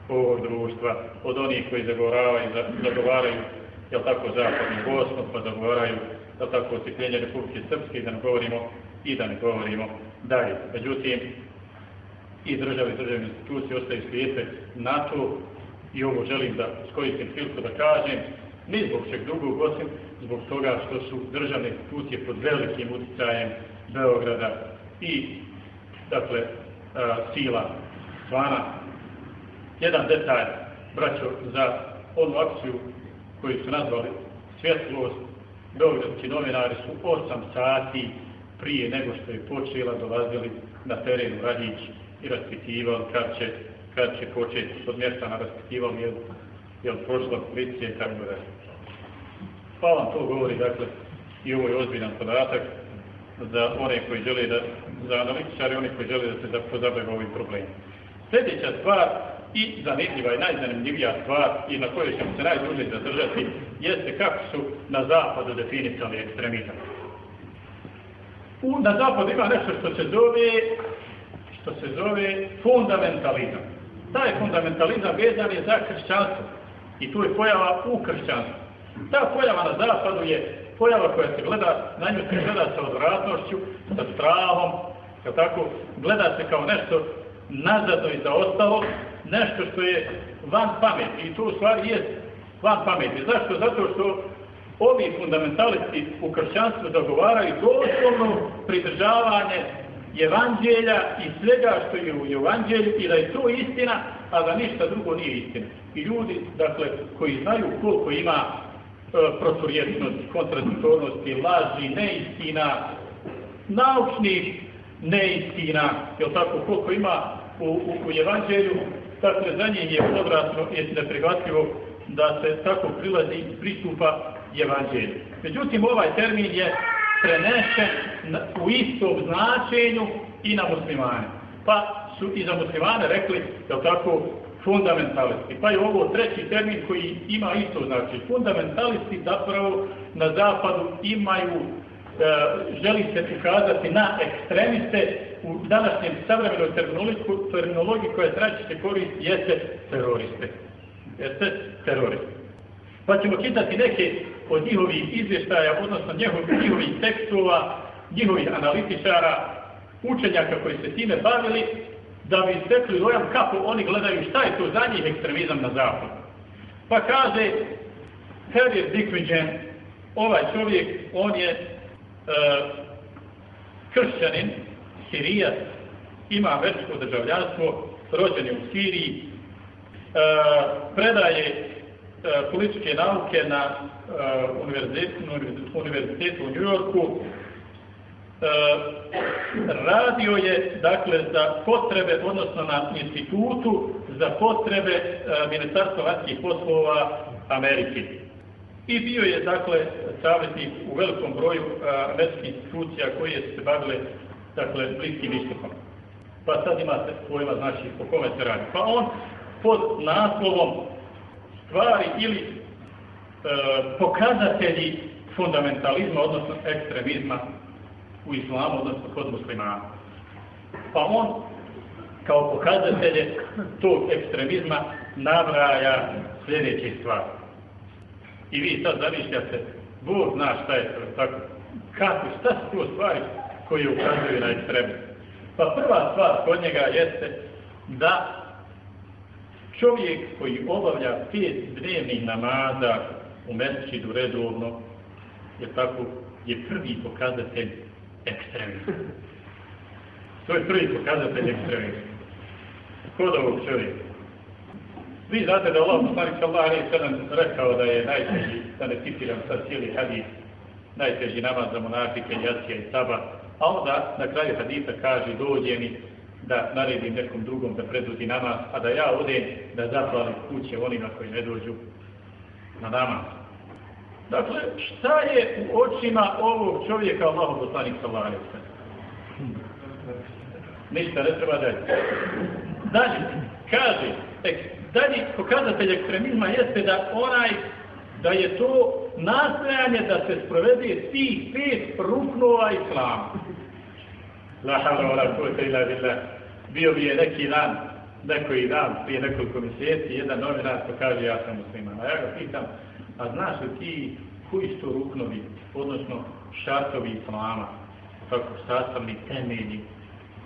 ovog društva, od onih koji zagovaraju, zagovaraju jel tako, zapadnu Bosnu, pa zagovaraju, jel tako, ocipljenje Republike Srpske, i da ne govorimo i da ne govorimo dalje. Međutim, i države i državne institucije ostaju slijepe na to i ovo želim da skoristim priliku da kažem, ni zbog čeg drugog osim zbog toga što su državne institucije pod velikim utjecajem Beograda i dakle a, sila zvana. Jedan detalj, braćo, za onu akciju koju su nazvali svjetlost, Beogradski novinari su 8 sati prije nego što je počela dolazili na teren u Radić i raspitivali kad će, kad će početi od mjesta na raspitivali jel, jel prošla policija i tako da. Pa vam to govori, dakle, i ovo je ozbiljan podatak za one koji žele da, za analitičari, oni koji žele da se pozabave ovim problemom. Sljedeća stvar i zanimljiva i najzanimljivija stvar i na kojoj ćemo se najduže zadržati jeste kako su na zapadu definisali ekstremizam. U, na zapadu ima nešto što se zove što se zove fundamentalizam. Taj fundamentalizam vezan je za kršćanstvo i tu je pojava u kršćanstvu. Ta pojava na zapadu je pojava koja se gleda, na nju se gleda sa odvratnošću, sa strahom, kao tako, gleda se kao nešto nazadno i zaostalo, nešto što je van pameti i to u stvari je van pameti. Zašto? Zato što ovi fundamentalisti u kršćanstvu zagovaraju doslovno pridržavanje evanđelja i svega što je u evanđelju i da je to istina, a da ništa drugo nije istina. I ljudi, dakle, koji znaju koliko ima e, proturječnosti, kontradiktornosti, laži, neistina, naučnih neistina, je tako, koliko ima u, u, u evanđelju, dakle, za njih je odvratno i neprihvatljivo da se tako prilazi i pristupa evanđelju. Međutim, ovaj termin je prenešen u istom značenju i na muslimane. Pa su i za muslimane rekli, da tako, fundamentalisti. Pa je ovo treći termin koji ima isto znači. Fundamentalisti zapravo na zapadu imaju, e, želi se ukazati na ekstremiste u današnjem savremenoj terminologiji koja se koristi jeste teroriste. Jeste teroriste. Pa ćemo čitati neke od njihovih izvještaja, odnosno njihovih, njihovih tekstova, njihovih analitičara, učenjaka koji se time bavili, da bi stekli dojam kako oni gledaju šta je to za njih ekstremizam na zapadu. Pa kaže Harriet Dickwigen, ovaj čovjek, on je e, kršćanin, sirijac, ima versko državljanstvo, rođen je u Siriji, e, predaje e, političke nauke na uh, univerzitetu, univerzitetu u New Yorku radio je dakle za potrebe, odnosno na institutu za potrebe e, Ministarstva vanjskih poslova Amerike. I bio je dakle savjetnik u velikom broju e, američkih institucija koje su se bavile dakle bliskim istupom. Pa sad imate pojma znači o kome se radi. Pa on pod naslovom stvari ili e, pokazatelji fundamentalizma, odnosno ekstremizma u islamu, odnosno kod muslimana. Pa on kao pokazatelje tog ekstremizma nabraja sljedeće stvari. I vi sad zamišljate, Bog zna šta je to, tako, kako, šta su to stvari koje ukazuju na ekstremizam. Pa prva stvar kod njega jeste da čovjek koji obavlja pet dnevnih namaza u mesčidu redovno, je tako, je prvi pokazatelj ekstremizma. To je prvi pokazatelj ekstremizma. Kod ovog čovjeka. Vi znate da Allah poslanik sallallahu alaihi sallam rekao da je najteži, da ne citiram sad cijeli hadis, najteži namaz za monafike, jacija i saba, a onda na kraju hadisa kaže dođe mi da naredim nekom drugom da predvodi namaz, a da ja odem da zapalim kuće onima koji ne dođu na namaz. Dakle, šta je u očima ovog čovjeka Allahu poslanik sallallahu? Ništa, ne treba dalje. Dalje, kaže, dalje pokazatelj ekstremizma jeste da onaj, da je to nastojanje da se sprovede svih pet ruknova islama. La havla la kuvvete illa billah. Bio bi je neki dan, neki dan, prije nekoliko mjeseci, jedan novinar ko kaže ja sam musliman. A ja ga pitam, a znaš li ti koji su to ruknovi, odnosno šartovi islama, tako sastavni temelji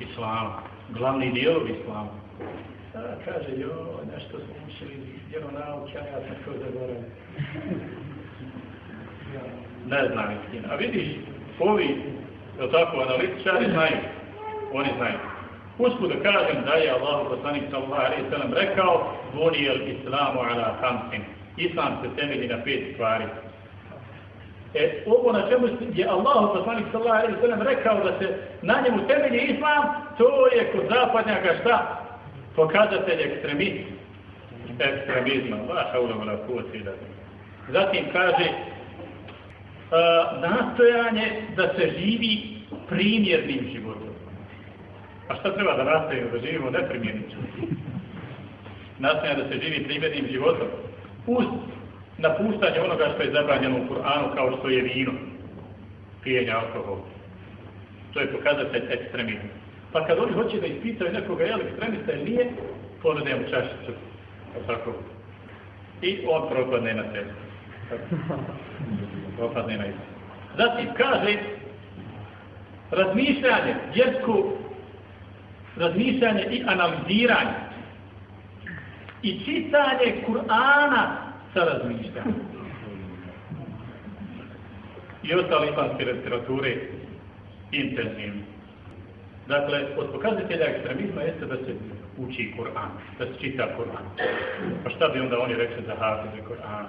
islama, glavni dijelovi islama. A, kaže, jo, nešto smo učili, vjeronauke, a ja sam to zaboravio. ne znam istina. A vidiš, ovi, je tako, analitičari znaju, oni znaju. Usput da kažem da je Allah poslanik sallallahu alaihi sallam rekao Bunijel islamu ala hamsin. Islam se temelji na pet stvari. E, ovo na čemu je Allah poslanik sallallahu alaihi sallam rekao da se na njemu temelji islam, to je kod zapadnjaka šta? Pokazatelj ekstremizma. Ekstremizma. La haula wa la kuvvete Zatim kaže uh, nastojanje da se živi primjernim životom. A šta treba da nastavimo da živimo neprimjernim životom? Nastojanje da se živi primjernim životom. Uz napuštanje onoga što je zabranjeno u Kur'anu kao što je vino, pijenje alkohol. To je pokazatelj ekstremizma. Pa kad oni hoće da ispitaju nekoga je li ekstremista ili nije, ponude mu čašicu. Tako. I on propadne na cestu. Propadne na istu. Zatim kaže razmišljanje, vjersku razmišljanje i analiziranje i čitanje Kur'ana sa razmišljanjem. I ostale islamske literature intenzivno. Dakle, od pokazatelja ekstremizma jeste da se uči Kur'an, da se čita Kur'an. Pa šta bi onda oni rekli za hafize Kur'ana?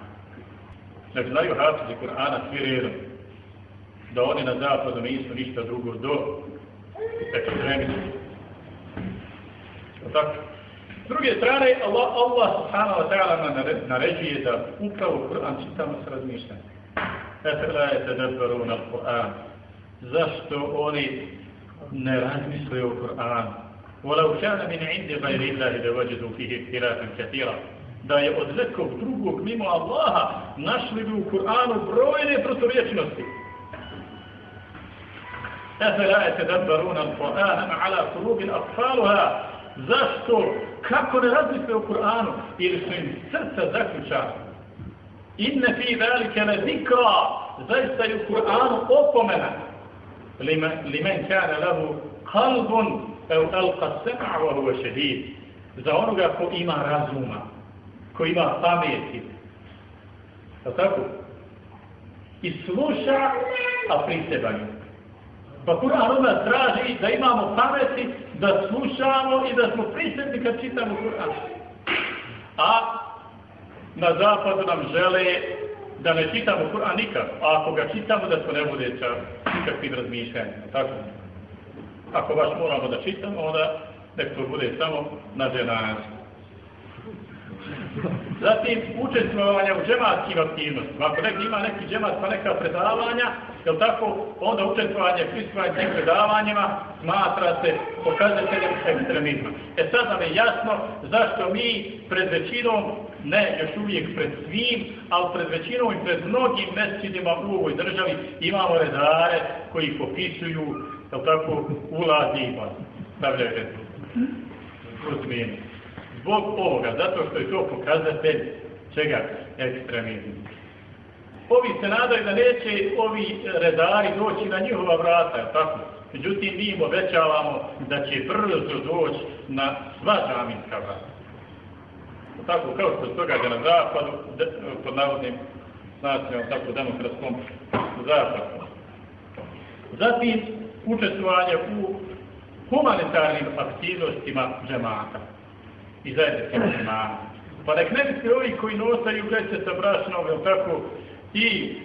Nek znaju hafize Kur'ana svi redom, da oni na zapadu nisu ništa drugo do ekstremizma. Tako. S druge strane, Allah, Allah subhanahu wa ta'ala naređuje da upravo Kur'an čitamo s razmišljanjem. Efela je tedabbarun al-Kur'an. Zašto oni ne razmisle o Kur'anu? ولو كان من عند غير الله لوجدوا فيه اختلافا كثيرا da je od nekog drugog mimo Allaha našli bi u Kur'anu brojne proturječnosti. Efela je tedabbarun al-Qur'an ala kulubin atfaluha Zašto? Kako ne razmisle o Kur'anu? Ili su im srca zaključana? Inne fi velike ne zikra. Zaista je u Kur'anu opomena. Limen kane lahu kalbun ev alqa sema wa huwa šehid. Za onoga ko ima razuma, ko ima pameti. Je tako? I sluša, a prisebanje. Pa Kur'an nas traži da imamo pameti, da slušamo i da smo prisjetni kad čitamo Kur'an. A na zapadu nam žele da ne čitamo Kur'an nikad, a ako ga čitamo da to ne bude sa nikakvim razmišljanjem, tako? Ako baš moramo da čitamo, onda nek to bude samo na dženazi. Zatim, učestvovanje u džematskim aktivnostima. Ako neki ima neki džemat pa neka predavanja, jel tako, onda učestvovanje, prisustvovanje tim predavanjima smatra se pokazateljem ekstremizma. E sad nam je jasno zašto mi pred većinom, ne još uvijek pred svim, ali pred većinom i pred mnogim mesčinima u ovoj državi imamo redare koji popisuju, jel tako, ulazi i stavljaju redu. Plus zbog ovoga, zato što je to pokazatelj čega ekstremizma. Ovi se nadaju da neće ovi redari doći na njihova vrata, tako? Međutim, mi im obećavamo da će brzo doći na sva džaminska vrata. Tako kao što se događa na zapadu, pod navodnim nacijom, tako demokratskom zapadu. Zatim, učestvovanje u humanitarnim aktivnostima džemata i zajednice muslimana. Pa nek ne misle ovi koji nosaju vreće sa brašnom, jel tako, i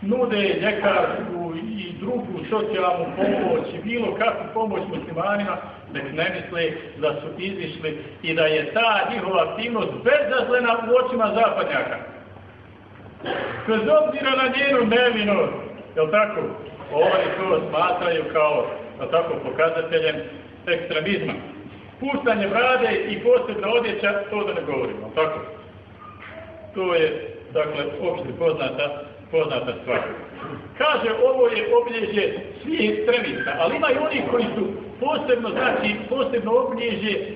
nude ljekarsku i drugu socijalnu pomoć i bilo kakvu pomoć muslimanima, nek ne misle da su izišli i da je ta njihova aktivnost bezazlena u očima zapadnjaka. Kroz obzira na njenu nevinost, jel tako, oni to smatraju kao, jel tako, pokazateljem ekstremizma puštanje brade i posebna odjeća, to da ne govorimo, tako? To je, dakle, opšte poznata, poznata stvar. Kaže, ovo je obilježje svih ekstremista, ali ima i oni koji su posebno, znači, posebno obilježje e,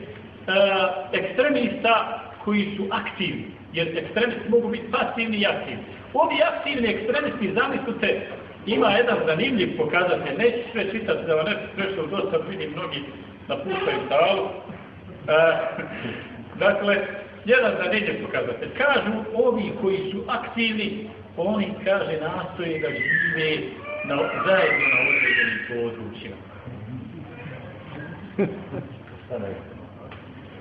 ekstremista koji su aktivni, jer ekstremisti mogu biti pasivni i aktivni. Ovi aktivni ekstremisti, zamislite, ima jedan zanimljiv pokazatelj, neću sve čitati da vam ne prešao dosta, vidim mnogi napuštaju stalu. E, dakle, jedan zanimljiv pokazatelj. Kažu ovi koji su aktivni, oni, kaže, nastoje da žive na, zajedno na određenim područjima.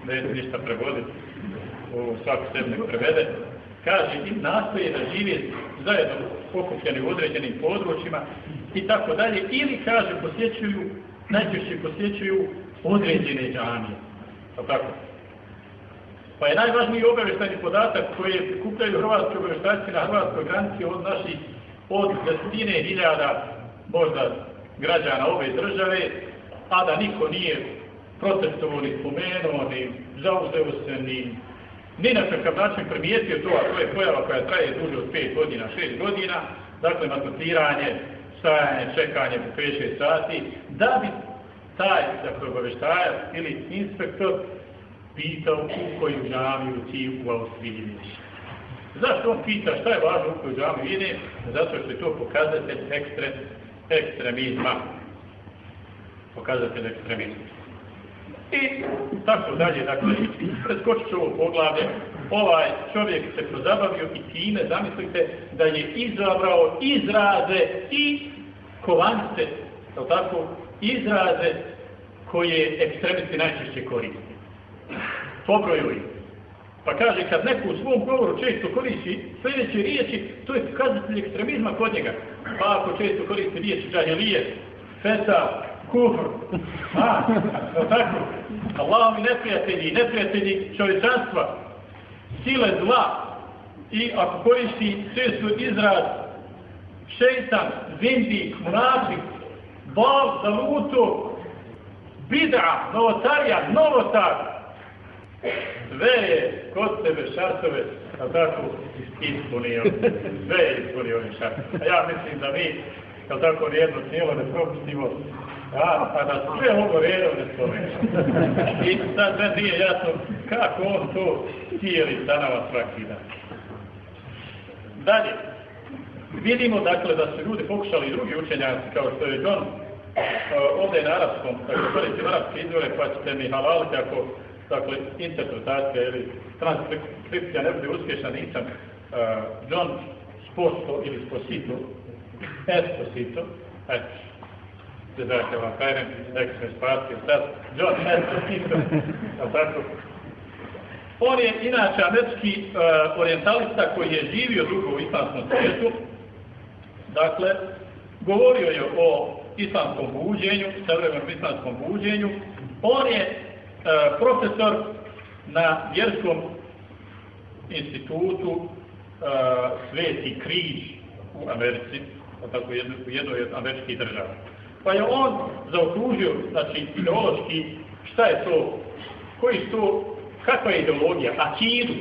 Neću ništa prevoditi, u svaku sedme prevede. Kaže, im nastoje da žive zajedno okupljeni u određenim područjima i tako dalje. Ili, kaže, posjećuju, najčešće posjećuju određene džamije. Tako. Pa je najvažniji obaveštajni podatak koji prikupljaju hrvatski obaveštajci na hrvatskoj granici od naših od desetine hiljada možda građana ove države, a da niko nije protestovao ni spomenuo, ni zauzeo se, ni, ni na kakav način primijetio to, a to je pojava koja traje duže od 5 godina, 6 godina, dakle, matutiranje, stajanje, čekanje po 5-6 sati, da bi taj, dakle, obaveštajac ili inspektor pitao u koju džamiju ti u Austriji. Zašto on pita šta je važno u koju džamiju ide? Zato što je to pokazatelj ekstre, ekstremizma. Pokazatelj ekstremizma. I tako dalje, dakle, preskočit ću ovo poglavlje, ovaj čovjek se prozabavio i time, zamislite, da je izabrao izraze i kovanice, tako, izraze koje ekstremisti najčešće koriste. Pobroju. Pa kaže, kad neko u svom govoru često koristi sljedeće riječi, to je pokazatelj ekstremizma kod njega. Pa ako često koristi riječi džahilije, feta, kufr, a, tako, mi neprijatelji, neprijatelji čovječanstva, sile zla, i ako koristi često izraz šeitan, zindi, munafik, bal, zalutu, bid'a, novotarija, novotar. Sve je kod sebe šartove, a tako ispunio. Sve je ispunio ovim šartove. A ja mislim da mi, kao tako nijedno tijelo ne propustimo, a, a da sve ovo redom ne spomenemo. I sad sve nije jasno kako on to cijeli stanava svaki dan. Dalje, vidimo dakle da su ljudi pokušali i drugi učenjaci kao što je John ovdje na arapskom, ako koristim arapske izvore, pa ćete mi halaliti ako dakle, interpretacija ili transkripcija ne bude uspješna, nisam uh, John Sposto ili Sposito, Esposito, eto, dakle vam kajnem, nek se spasio sad, John Esposito, tako, On je inače američki uh, orientalista koji je živio dugo u islamskom svijetu. Dakle, govorio je o islamskom buđenju, savremenom islamskom buđenju. On je uh, profesor na vjerskom institutu uh, Sveti križ u Americi, tako jedno, u jednoj od američkih država. Pa je on zaokružio, znači, ideološki, šta je to, koji su to, kakva je ideologija, akidu,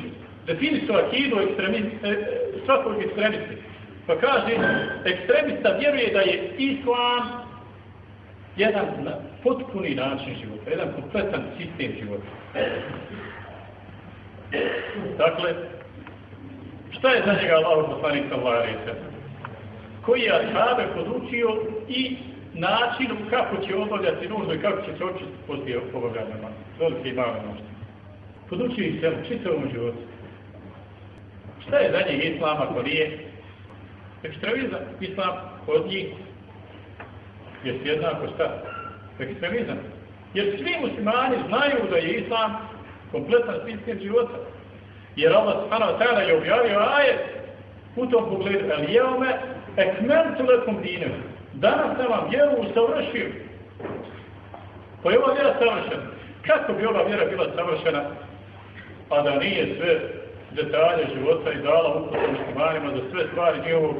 defini su akidu ekstremista, e, svakog ekstremisti. Pa kaže, ekstremista vjeruje da je islam jedan potpuni način života, jedan kompletan sistem života. Dakle, šta je za njega Allah poslanik sallallahu alaihi Koji je ashabe podučio i način kako će obavljati nužno i kako će se očistiti poslije obavljanja. Velike i male nužde. Podučio ih se čitavom životu. Šta je za njih islam ako nije? Ekstremizam. Islam od njih je jednako šta? Ekstremizam. Jer svi muslimani znaju da je islam kompletan sistem života. Jer Allah subhanahu wa ta'ala je objavio ajet u tom pogledu, ali jeume ekmentu lekom dinem. Danas sam vam vjeru usavršio. Pa je ova vjera savršena. Kako bi ova vjera bila savršena, a da nije sve detalje života i dala uputu muslimanima za sve stvari njihovog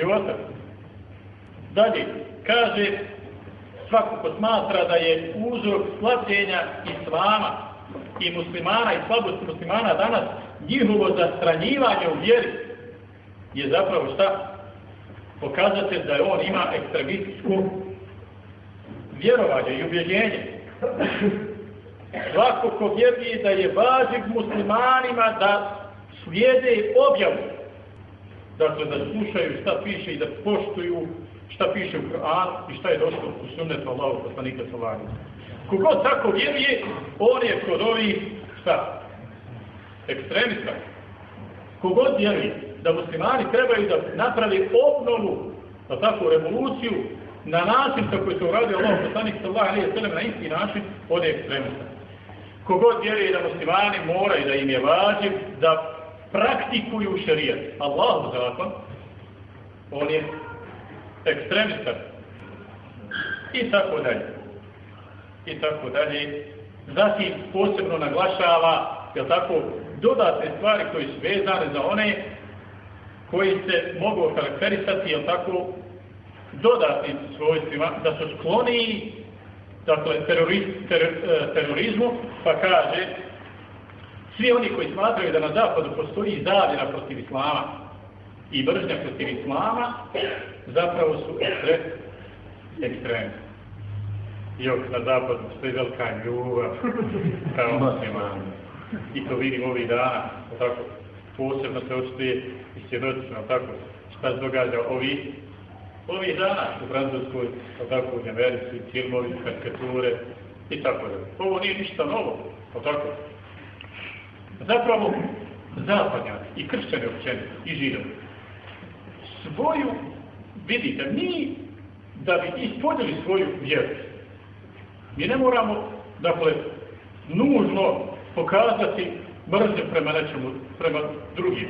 života? Dalje, kaže, svako ko smatra da je uzrok slabljenja islama i muslimana i slabosti muslimana danas njihovo zastranjivanje u vjeri je zapravo šta? Pokazatelj da je on ima ekstremističku vjerovanje i ubjeđenje. Svako ko vjeruje da je važiv muslimanima da slijede objavu. Dakle, da slušaju šta piše i da poštuju šta piše u Kur'anu i šta je došlo u sunnetu Allahu poslanika sallallahu Kogod tako vjeruje, on je kod ovih šta? Ekstremista. Kogod vjeruje da muslimani trebaju da napravi obnovu, da tako revoluciju, na način kako je to uradio Allah poslanik sallallahu alaihi sallam na isti način, on je ekstremista. Kogod vjeruje da muslimani moraju da im je vađiv da praktikuju šarijat. Allahu zakon, on je ekstremista. I tako dalje. I tako dalje. Zatim posebno naglašava, je tako, dodatne stvari koje su vezane za one koji se mogu karakterisati, je tako, dodatnim svojstvima, da su skloni dakle, teroriz, ter, e, terorizmu, pa kaže, svi oni koji smatraju da na zapadu postoji zavjera protiv islama i bržnja protiv islama, zapravo su ekstremni. Jok, na zapadu postoji velika ljubav kao muslimani. I to vidim ovih dana, tako, posebno se očituje i svjedočno, tako, šta se događa ovih ovih dana u Francuskoj, tako, u Americi, filmovi, karikature i tako da. Ovo nije ništa novo, tako. Zapravo, zapadnjaci i kršćani općenito i židovi svoju, vidite, mi da bi ispodili svoju vjeru, mi ne moramo, dakle, nužno pokazati mržnje prema nečemu, prema drugim.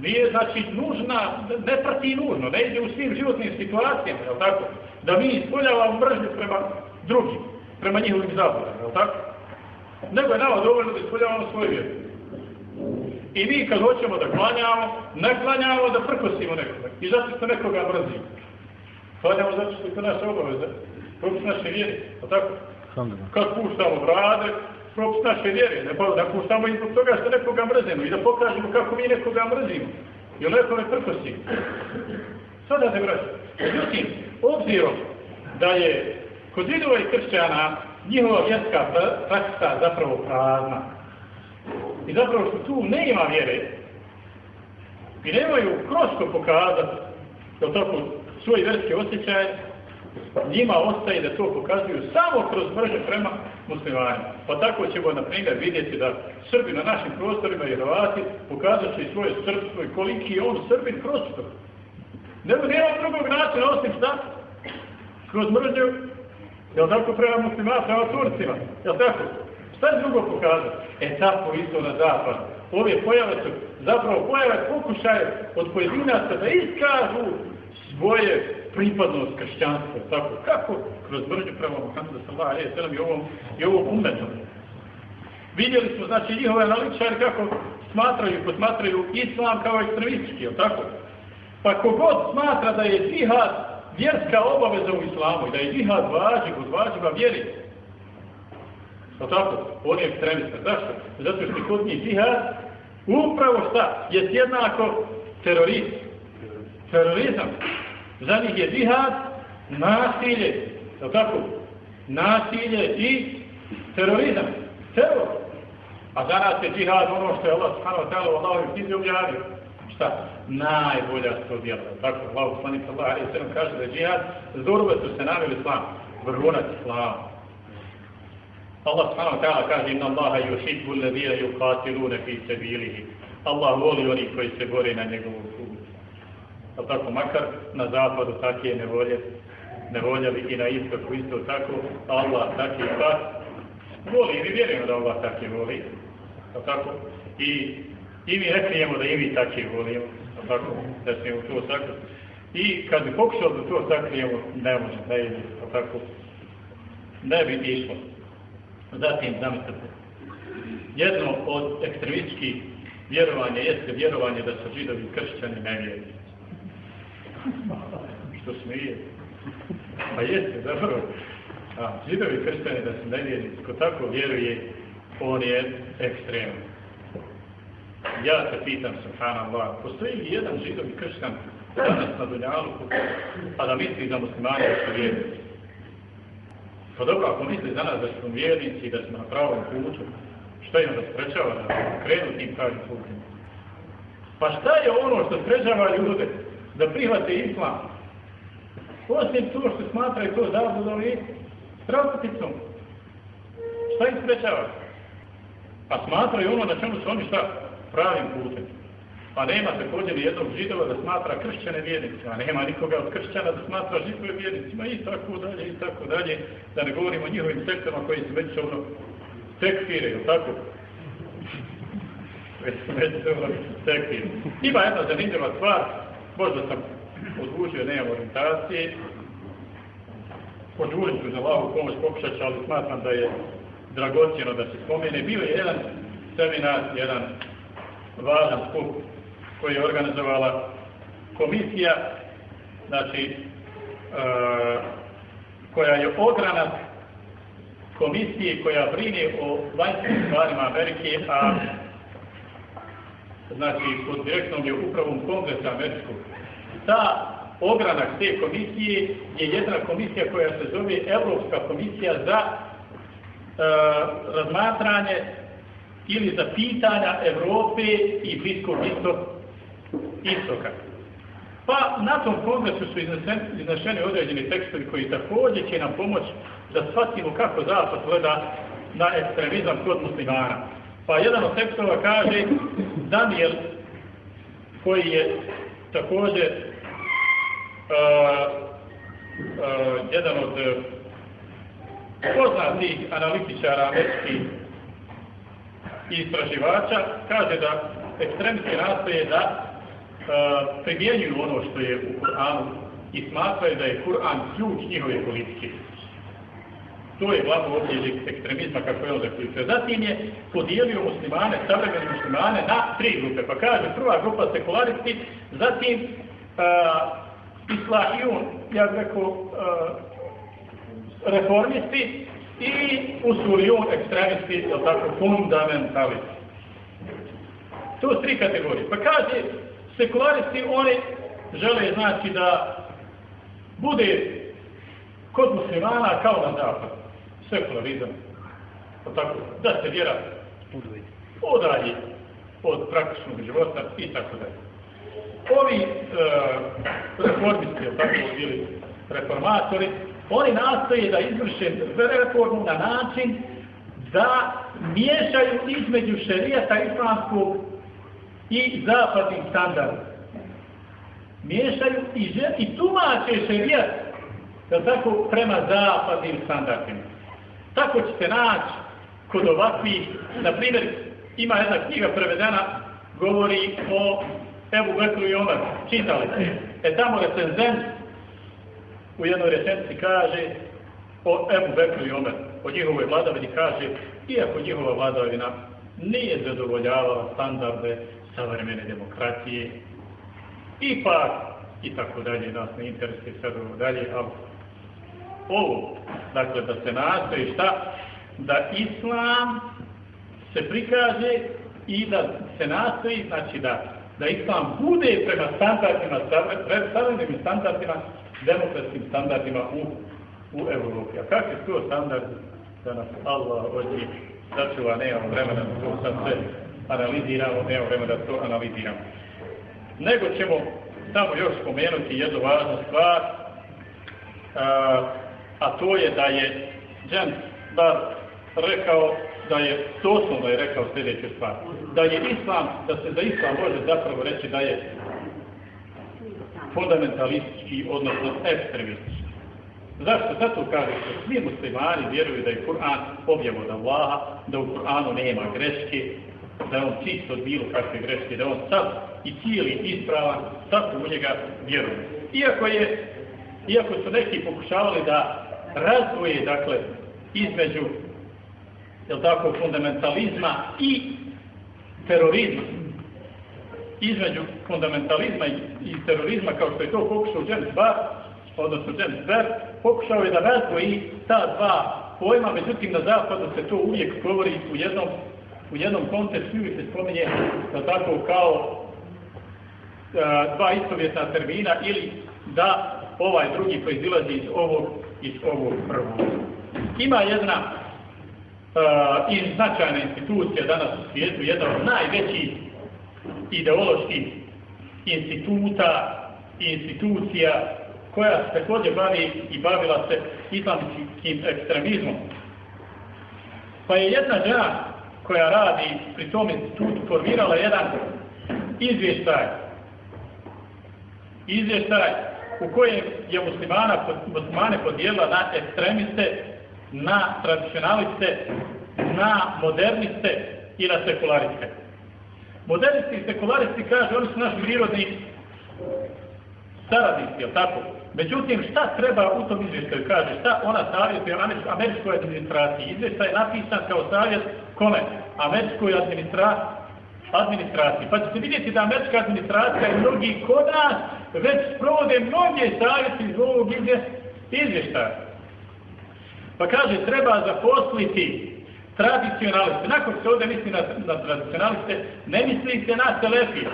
Nije, znači, nužna, ne prati nužno, ne ide u svim životnim situacijama, je tako? Da mi ispoljavamo mržnju prema drugim, prema njihovim zavodama, je tako? Nego je nama dovoljno da ispoljavamo svoju vjeru. I mi kad hoćemo da klanjamo, ne klanjamo da prkosimo nekoga. I zato što nekoga mrzimo. Klanjamo zato što je to naša obaveza. Propis naše vjere. Pa tako? Kad puštamo brade, propis naše vjere. Pa, da puštamo i zbog toga što nekoga mrzimo. I da pokažemo kako mi nekoga mrzimo. I nekome prkosimo. Sada ne vraćam. Međutim, obzirom da je kod židova i kršćana njihova vjerska praksa zapravo prazna. I zapravo što tu ne ima vjere i nemaju kroz pokazati da tako svoje vjerske osjećaje, njima ostaje da to pokazuju samo kroz mrže prema muslimanima. Pa tako ćemo, na primjer, vidjeti da Srbi na našim prostorima i Hrvati pokazat će svoje srpstvo i koliki je on Srbin kroz to. Nema, nema drugog načina osim šta? Kroz mržnju, jel tako prema muslimana, prema Turcima, jel tako? Šta je drugo pokazati? E tako isto na zapad. Ove pojave su zapravo pojave pokušaje od pojedinaca da iskažu svoje pripadnost kršćanstva. Tako, kako? Kroz mržnju prema Muhammedu sallallahu alejhi ve sellem i ovom, i ovom umetom. Vidjeli smo, znači, njihove analitičari kako smatraju, posmatraju islam kao ekstremistički, jel tako? Pa kogod smatra da je džihad vjerska obaveza u islamu i da je džihad važiv, od važiva vjeri, jel tako? On je ekstremista. Zašto? Zato što je kod njih džihad upravo šta? Je jednako terorist. Terorizam. Za njih je džihad nasilje, jel tako? Nasilje i terorizam. Teror. A za nas je džihad ono što je Allah subhanahu wa ta'ala u Allahovim knjizi objavio. Šta? Najbolja sto djela. Tako, Allah poslanik sallallahu alaihi sallam kaže da je džihad zorove su se naveli islam. Vrhunac islam. Allah subhanahu wa ta'ala kaže inna Allaha yuhibbu alladhina yuqatiluna fi sabilihi. Allah voli oni koji se bore na njegovom A tako makar na zapadu takije nevolje, nevoljeli i na istoku isto tako, Allah taki pa voli i mi vjerujemo da Allah taki voli. A tako i i mi ne krijemo da i mi taki volimo, a tako da smijemo to sakriti. I kad bi pokušali da to sakrijemo, ne može, ne ide, a tako ne bi išlo. Zatim, zamislite, jedno od ekstremističkih vjerovanja jeste vjerovanje da su židovi kršćani nevjerni. Što smije? Pa jeste, dobro. A, židovi kršćani da su nevjerni, ko tako vjeruje, on je ekstreman. Ja se pitam, subhanallah, postoji li jedan židov i kršćan danas na Dunjaluku, a da misli za muslimani da su vjernici? Pa dobro, ako misli za nas da smo vjernici i da smo na pravom putu, šta im da sprečava da krenu tim pravim putem? Pa šta je ono što sprečava ljude da prihvate islam? Osim to što smatraju to zabudom straputicom. Šta im sprečava? Pa smatraju ono na čemu su oni šta? Pravim putem. Pa nema također jednog židova da smatra kršćane vjernicima, nema nikoga od kršćana da smatra židove vjernicima i tako dalje i tako dalje, da ne govorimo o njihovim sektorima koji su međusobno tekfire, ili tako? Međusobno tekfire. Ima jedna zanimljiva stvar, možda sam odvučio, nemam orientacije, odvučit ću za lavu pomoć pokušat ali smatram da je dragocjeno da se spomene. Bio je jedan seminar, jedan važan skup koji je organizovala komisija, znači, e, koja je ogranak komisije koja brine o vanjskim stvarima Amerike, a znači pod direktnom je upravom kongresa američkog. Ta ogranak te komisije je jedna komisija koja se zove Evropska komisija za e, razmatranje ili za pitanja Evrope i Bliskog istok, istoka. Pa na tom kongresu su iznešeni određeni tekstovi koji također će nam pomoći da shvatimo kako zapad gleda na ekstremizam kod muslimana. Pa jedan od tekstova kaže Daniel, koji je također uh, uh, jedan od uh, poznatih analitičara američkih istraživača, kaže da ekstremisti nastoje da uh, primjenjuju ono što je u Kur'anu i smatraju da je Kur'an ključ njihove politike. To je glavno obilježje ekstremizma kako je on zaključio. Zatim je podijelio muslimane, savremene muslimane na tri grupe. Pa kaže prva grupa sekularisti, zatim uh, islahijun, ja bih rekao, uh, reformisti i usulijun, ekstremisti, je tako, fundamentalisti. To su tri kategorije. Pa kaže, sekularisti, oni žele znači da bude kod muslimana kao na zapadu sekularizam, pa tako, da se vjera udalji od praktičnog života i tako dalje. Ovi e, reformisti, tako ili reformatori, oni nastoje da izvrše reformu na način da miješaju između šerijata islamskog i zapadnih standarda. Miješaju i, i tumače šerijat, tako, prema zapadnim standardima. Tako ćete naći kod ovakvih, na primjer, ima jedna knjiga prevedena, govori o Ebu Bekru i Omer, čitali ste. E tamo recenzent u jednoj rečenici kaže o Ebu Bekru i Omer, o njihovoj vladavini kaže, iako njihova vladavina nije zadovoljavala standarde savremene demokratije, ipak, i tako dalje, nas ne interesuje ovo dalje, ali ovo, dakle, da se nastoji šta? Da islam se prikaže i da se nastoji, znači da, da islam bude prema standardima, savremenim standardima, demokratskim standardima u, u Evropi. A kakvi su to standardi da nas Allah njih začuva, nemamo vremena da to sad sve analiziramo, nemamo vremena da to analiziramo. Nego ćemo samo još spomenuti jednu važnu stvar, a, a to je da je James Bar rekao da je, doslovno je rekao sljedeću stvar, da je islam, da se za islam može zapravo reći da je fundamentalistički, odnosno ekstremistički. Zašto? Zato kaže se, svi muslimani vjeruju da je Kur'an objav od Allaha, da u Kur'anu nema greške, da je on čist od bilo kakve greške, da on sad i cijeli ispravan, sad u njega vjeruju. Iako, je, iako su neki pokušavali da razvoje, dakle, između jel tako, fundamentalizma i terorizma. Između fundamentalizma i, terorizma, kao što je to pokušao James Barr, odnosno James Barr, pokušao je da razvoji ta dva pojma, međutim na zapadu se to uvijek govori u jednom, u jednom kontekstu, uvijek se spominje da tako kao a, dva istovjetna termina ili da ovaj drugi proizilazi iz ovog, iz ovog prvog. Ima jedna uh, i značajna institucija danas u svijetu, jedna od najvećih ideoloških instituta institucija koja se također bavi i bavila se islamskim ekstremizmom. Pa je jedna žena koja radi pri tom institutu formirala jedan izvještaj izvještaj u kojem je muslimana, muslimane podijelila na ekstremiste na tradicionaliste, na moderniste i na sekulariste. Modernisti i sekularisti kaže, oni su naši prirodni saradnici, je tako? Međutim, šta treba u tom izvještaju kaže? Šta ona savjetuje američkoj administraciji? Izvještaj je napisan kao savjet kome? Američkoj administraciji administraciji. Pa ćete vidjeti da američka administracija i mnogi kod nas već sprovode mnoge savjeti iz ovog izvještaja. Pa kaže, treba zaposliti tradicionaliste. Nakon se ovdje misli na, na tradicionaliste, ne misli se na telefije.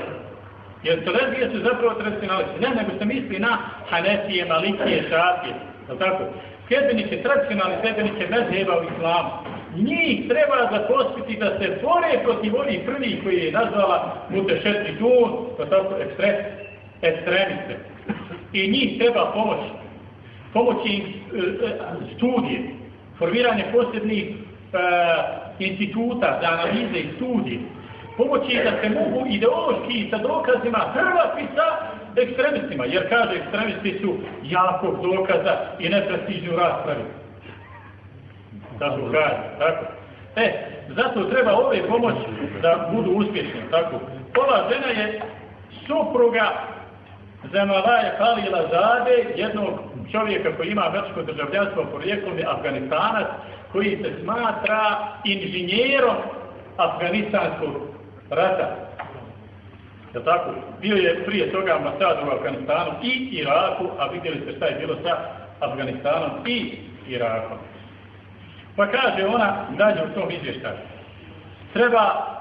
Jer telefije su zapravo tradicionaliste. Ne, nego se misli na hanefije, malikije, šafije. Je tako? Sljedbenike, tradicionalne sljedbenike mezheba u islamu. Njih treba zaposliti da se bore protiv onih prvih koji je nazvala mutešetni tun, to tako, ekstre, ekstremiste. I njih treba pomoći pomoći e, e, studije, formiranje posebnih e, instituta za analize i studije, pomoći da se mogu ideološki sa dokazima hrvati sa ekstremistima, jer kaže ekstremisti su jakog dokaza i ne prestižu raspravi. Tako kaže, tako. E, zato treba ove pomoći da budu uspješni, tako. Ova žena je supruga Zemalaje Halila Zade, jednog čovjeka koji ima američko državljanstvo porijeklom je Afganistanac, koji se smatra inženjerom Afganistanskog rata. Je tako? Bio je prije toga ambasador u Afganistanu i Iraku, a vidjeli ste šta je bilo sa Afganistanom i Irakom. Pa kaže ona dalje u tom izvještaju. Treba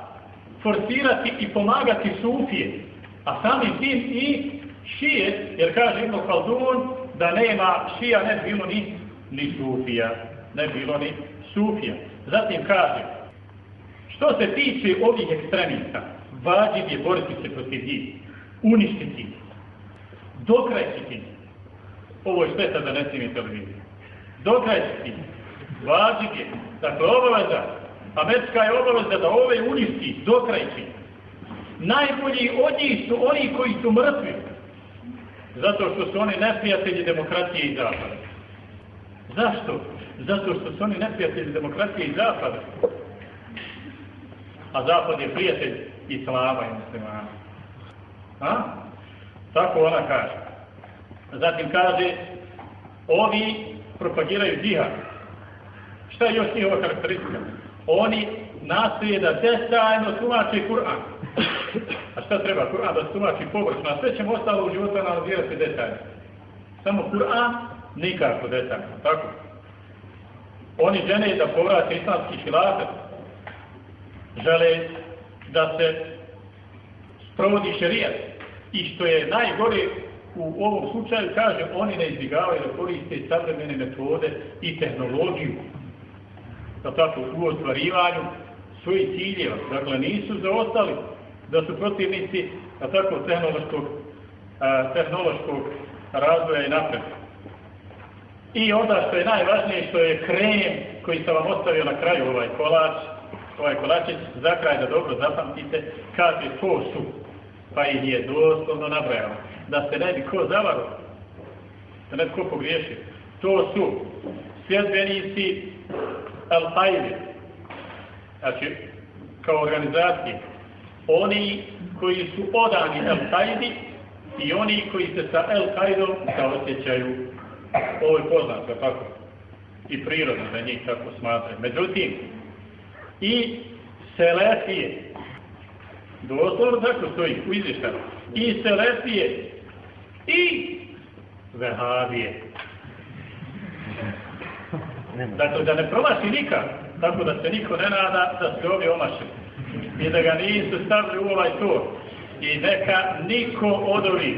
forsirati i pomagati Sufije, a sami tim i šije, jer kaže Ibn Khaldun da nema šija, ne bilo ni, ni sufija. Ne bilo ni sufija. Zatim kaže, što se tiče ovih ekstremista, vađiv je boriti se protiv njih, uništiti, dokrajčiti, ovo je sad da ne snimim televiziju, dokrajčiti, vađiv je, dakle obaveza, Američka je obaveza da ove uništi, dokrajči. Najbolji od njih su oni koji su mrtvi, Zato što su oni neprijatelji demokratije i zapada. Zašto? Zato što su oni neprijatelji demokratije i zapada. a zapad je prijatelj islama i muslimana. A? Tako ona kaže. Zatim kaže, ovi propagiraju džihad. Šta je još njihova karakteristika? Oni nastoje da detaljno tumače Kur'an. A šta treba? Kur'an da tumači površno, a sve ćemo ostalo u životu analizirati detaljno. Samo Kur'an nikako detaljno, tako? Oni žene da povrate islamski hilafet, žele da se sprovodi šerijat. I što je najgore u ovom slučaju, kaže, oni ne izbjegavaju da koriste savremene metode i tehnologiju da tako, u ostvarivanju svojih ciljeva. Dakle, nisu zaostali da su protivnici da tako, tehnološkog, a, tehnološkog razvoja i napretka. I onda što je najvažnije, što je krem koji sam vam ostavio na kraju ovaj kolač, ovaj kolačić, za kraj da dobro zapamtite, kaže to su, pa ih je doslovno nabrajao, da se ne bi ko zavaro, da ne bi ko pogriješi. To su sljedbenici Al-Qaidi, znači kao organizacije, oni koji su odani Al-Qaidi i oni koji se sa Al-Qaidom osjećaju, ovo je poznato, tako, i prirodno da njih tako smatraju. Međutim, i Selefije, doslovno tako stoji u izvještaju, i Selefije, i Vehavije. Dakle, da ne promaši nikad, tako da se niko ne nada da se ovi omaši. I da ga nisu stavili u ovaj tur. I neka niko od ovih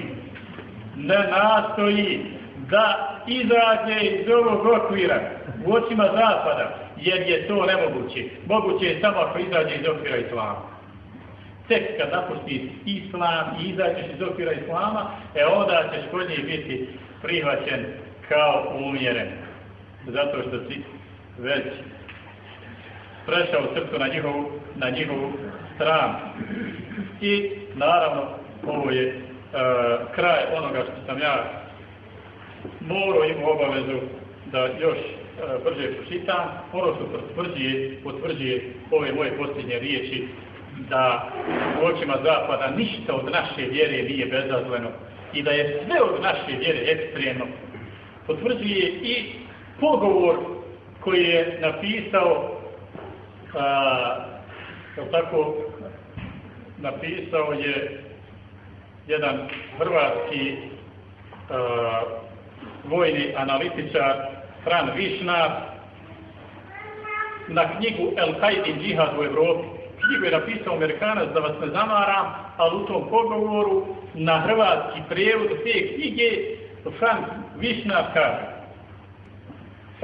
ne nastoji da izađe iz ovog okvira u očima zapada, jer je to nemoguće. Moguće je samo ako izađe iz okvira islama. Tek kad napusti islam i izađeš iz okvira islama, e onda ćeš kod biti prihvaćen kao umjeren zato što si već prešao crtu na njihovu, na njihovu stranu. I naravno, ovo je e, kraj onoga što sam ja morao imao obavezu da još e, brže pročitam. Ono što potvrđuje, potvrđuje ove moje posljednje riječi da u očima zapada ništa od naše vjere nije bezazleno i da je sve od naše vjere ekstremno. Potvrđuje i pogovor koji je napisao a, tako napisao je jedan hrvatski a, vojni analitičar Fran Višnar na knjigu El Qaidin džihad u Evropi. Knjigu je napisao Amerikanac, da vas ne zamaram, ali u tom pogovoru na hrvatski prijevod te knjige Fran Višnar kaže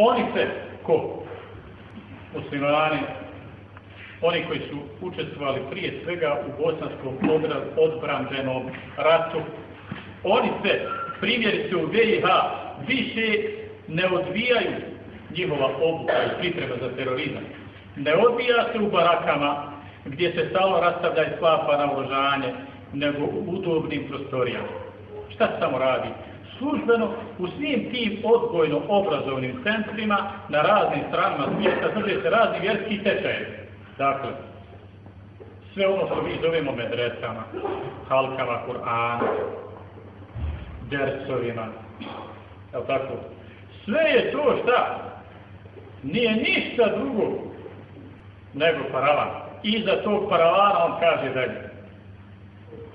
Oni se, ko? Muslimani, oni koji su učestvovali prije svega u bosanskom odbranđenom ratu, oni se, primjerice u BiH, više ne odvijaju njihova obuka i priprema za terorizam. Ne odvija se u barakama gdje se stalo rastavlja i sklapa na nego u udobnim prostorijama. Šta samo radi? Službeno u svim tim odgojno-obrazovnim centrima na raznim stranama svijeta drže se razni vjerski tečaje. Dakle, sve ono što mi zovemo medresama, halkama, Kur'ana, dercovima, je tako? Sve je to šta? Nije ništa drugo nego paravan. Iza tog paravana on kaže dalje.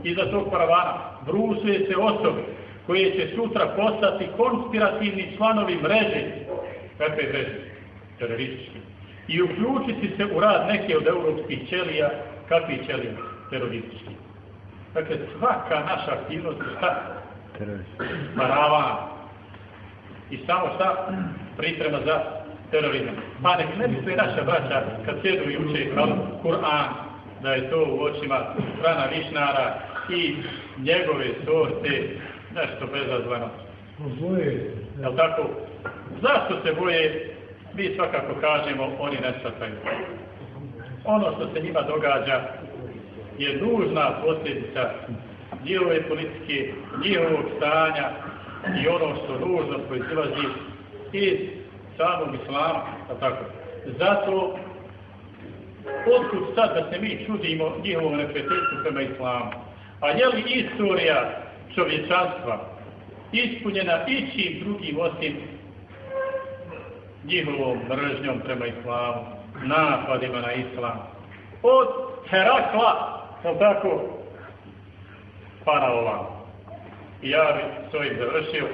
Iza tog paravana brusuje se osobe koje će sutra postati konspirativni članovi mreže, kakve mreže, terorističke, i uključiti se u rad neke od europskih ćelija, kakvih ćelija, teroristički. Dakle, svaka naša aktivnost je šta? Paravan. I samo šta? Priprema za terorizam. Pa nek ne misle naša braća kad sjedu i uče Kur'an, da je to u očima strana Višnara i njegove sorte nešto bezazvano. Boje. Je tako? Zašto se boje? Mi svakako kažemo, oni ne shvataju. Ono što se njima događa je nužna posljedica njihove politike, njihovog stanja i ono što nužno proizilazi iz samog islama, tako. Zato otkud sad da se mi čudimo njihovom neprijateljstvu prema islamu? A je li istorija čovječanstva ispunjena ičim drugim osim njihovom mržnjom prema islamu, napadima na islam? Od Herakla, je tako, pa. I ja bi s ovim završio,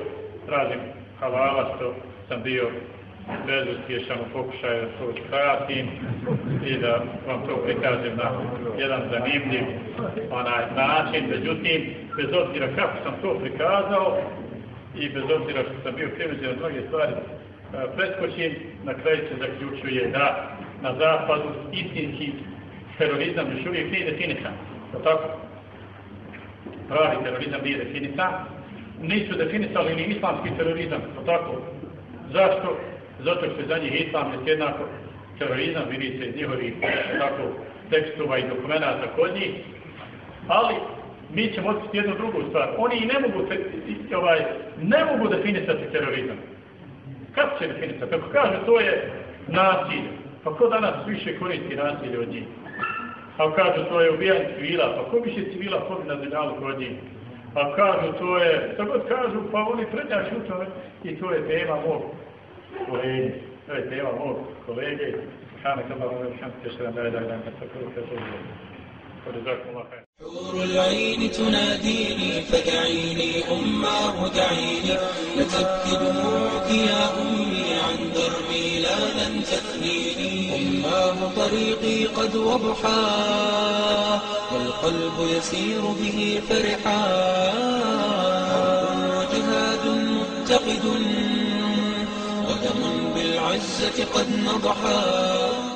tražim halala što sam bio bezuspješan u pokušaju da to skratim i da vam to prikažem na jedan zanimljiv onaj način. Međutim, bez obzira kako sam to prikazao i bez obzira što sam bio primeđen od mnoge stvari, e, preskočim, na kraju se zaključuje da na zapadu istinski terorizam još uvijek nije definisan. Tako? Pravi terorizam nije definisan. Nisu definisali ni islamski terorizam. Tako? Zašto? Zato što je za njih islam je jednako terorizam, vidi se iz njihovih tako, tekstova i dokumenta kod njih, ali mi ćemo otkriti jednu drugu stvar. Oni i ne mogu, ovaj, ne mogu definisati terorizam. Kako će definisati? Ako kaže to je nasilje, pa ko danas više koristi nasilje od njih? A kažu to je ubijanje civila, pa ko više civila pobi na zemljalu kod njih? A kažu to je, god kažu, pa oni prednjači u i to je tema mog وإن أتي أمور kolege. سبحانك اللهم وبحمدك أشهد أن لا إله إلا أنت أستغفرك وأتوب إليك. وجزاكم الله خيرا. نور العين تناديني فدعيني أماه دعيني لتبكي دموعك يا أمي عن دربي لا لن تثنيني أماه طريقي قد وضحى والقلب يسير به فرحا. قد نضحا.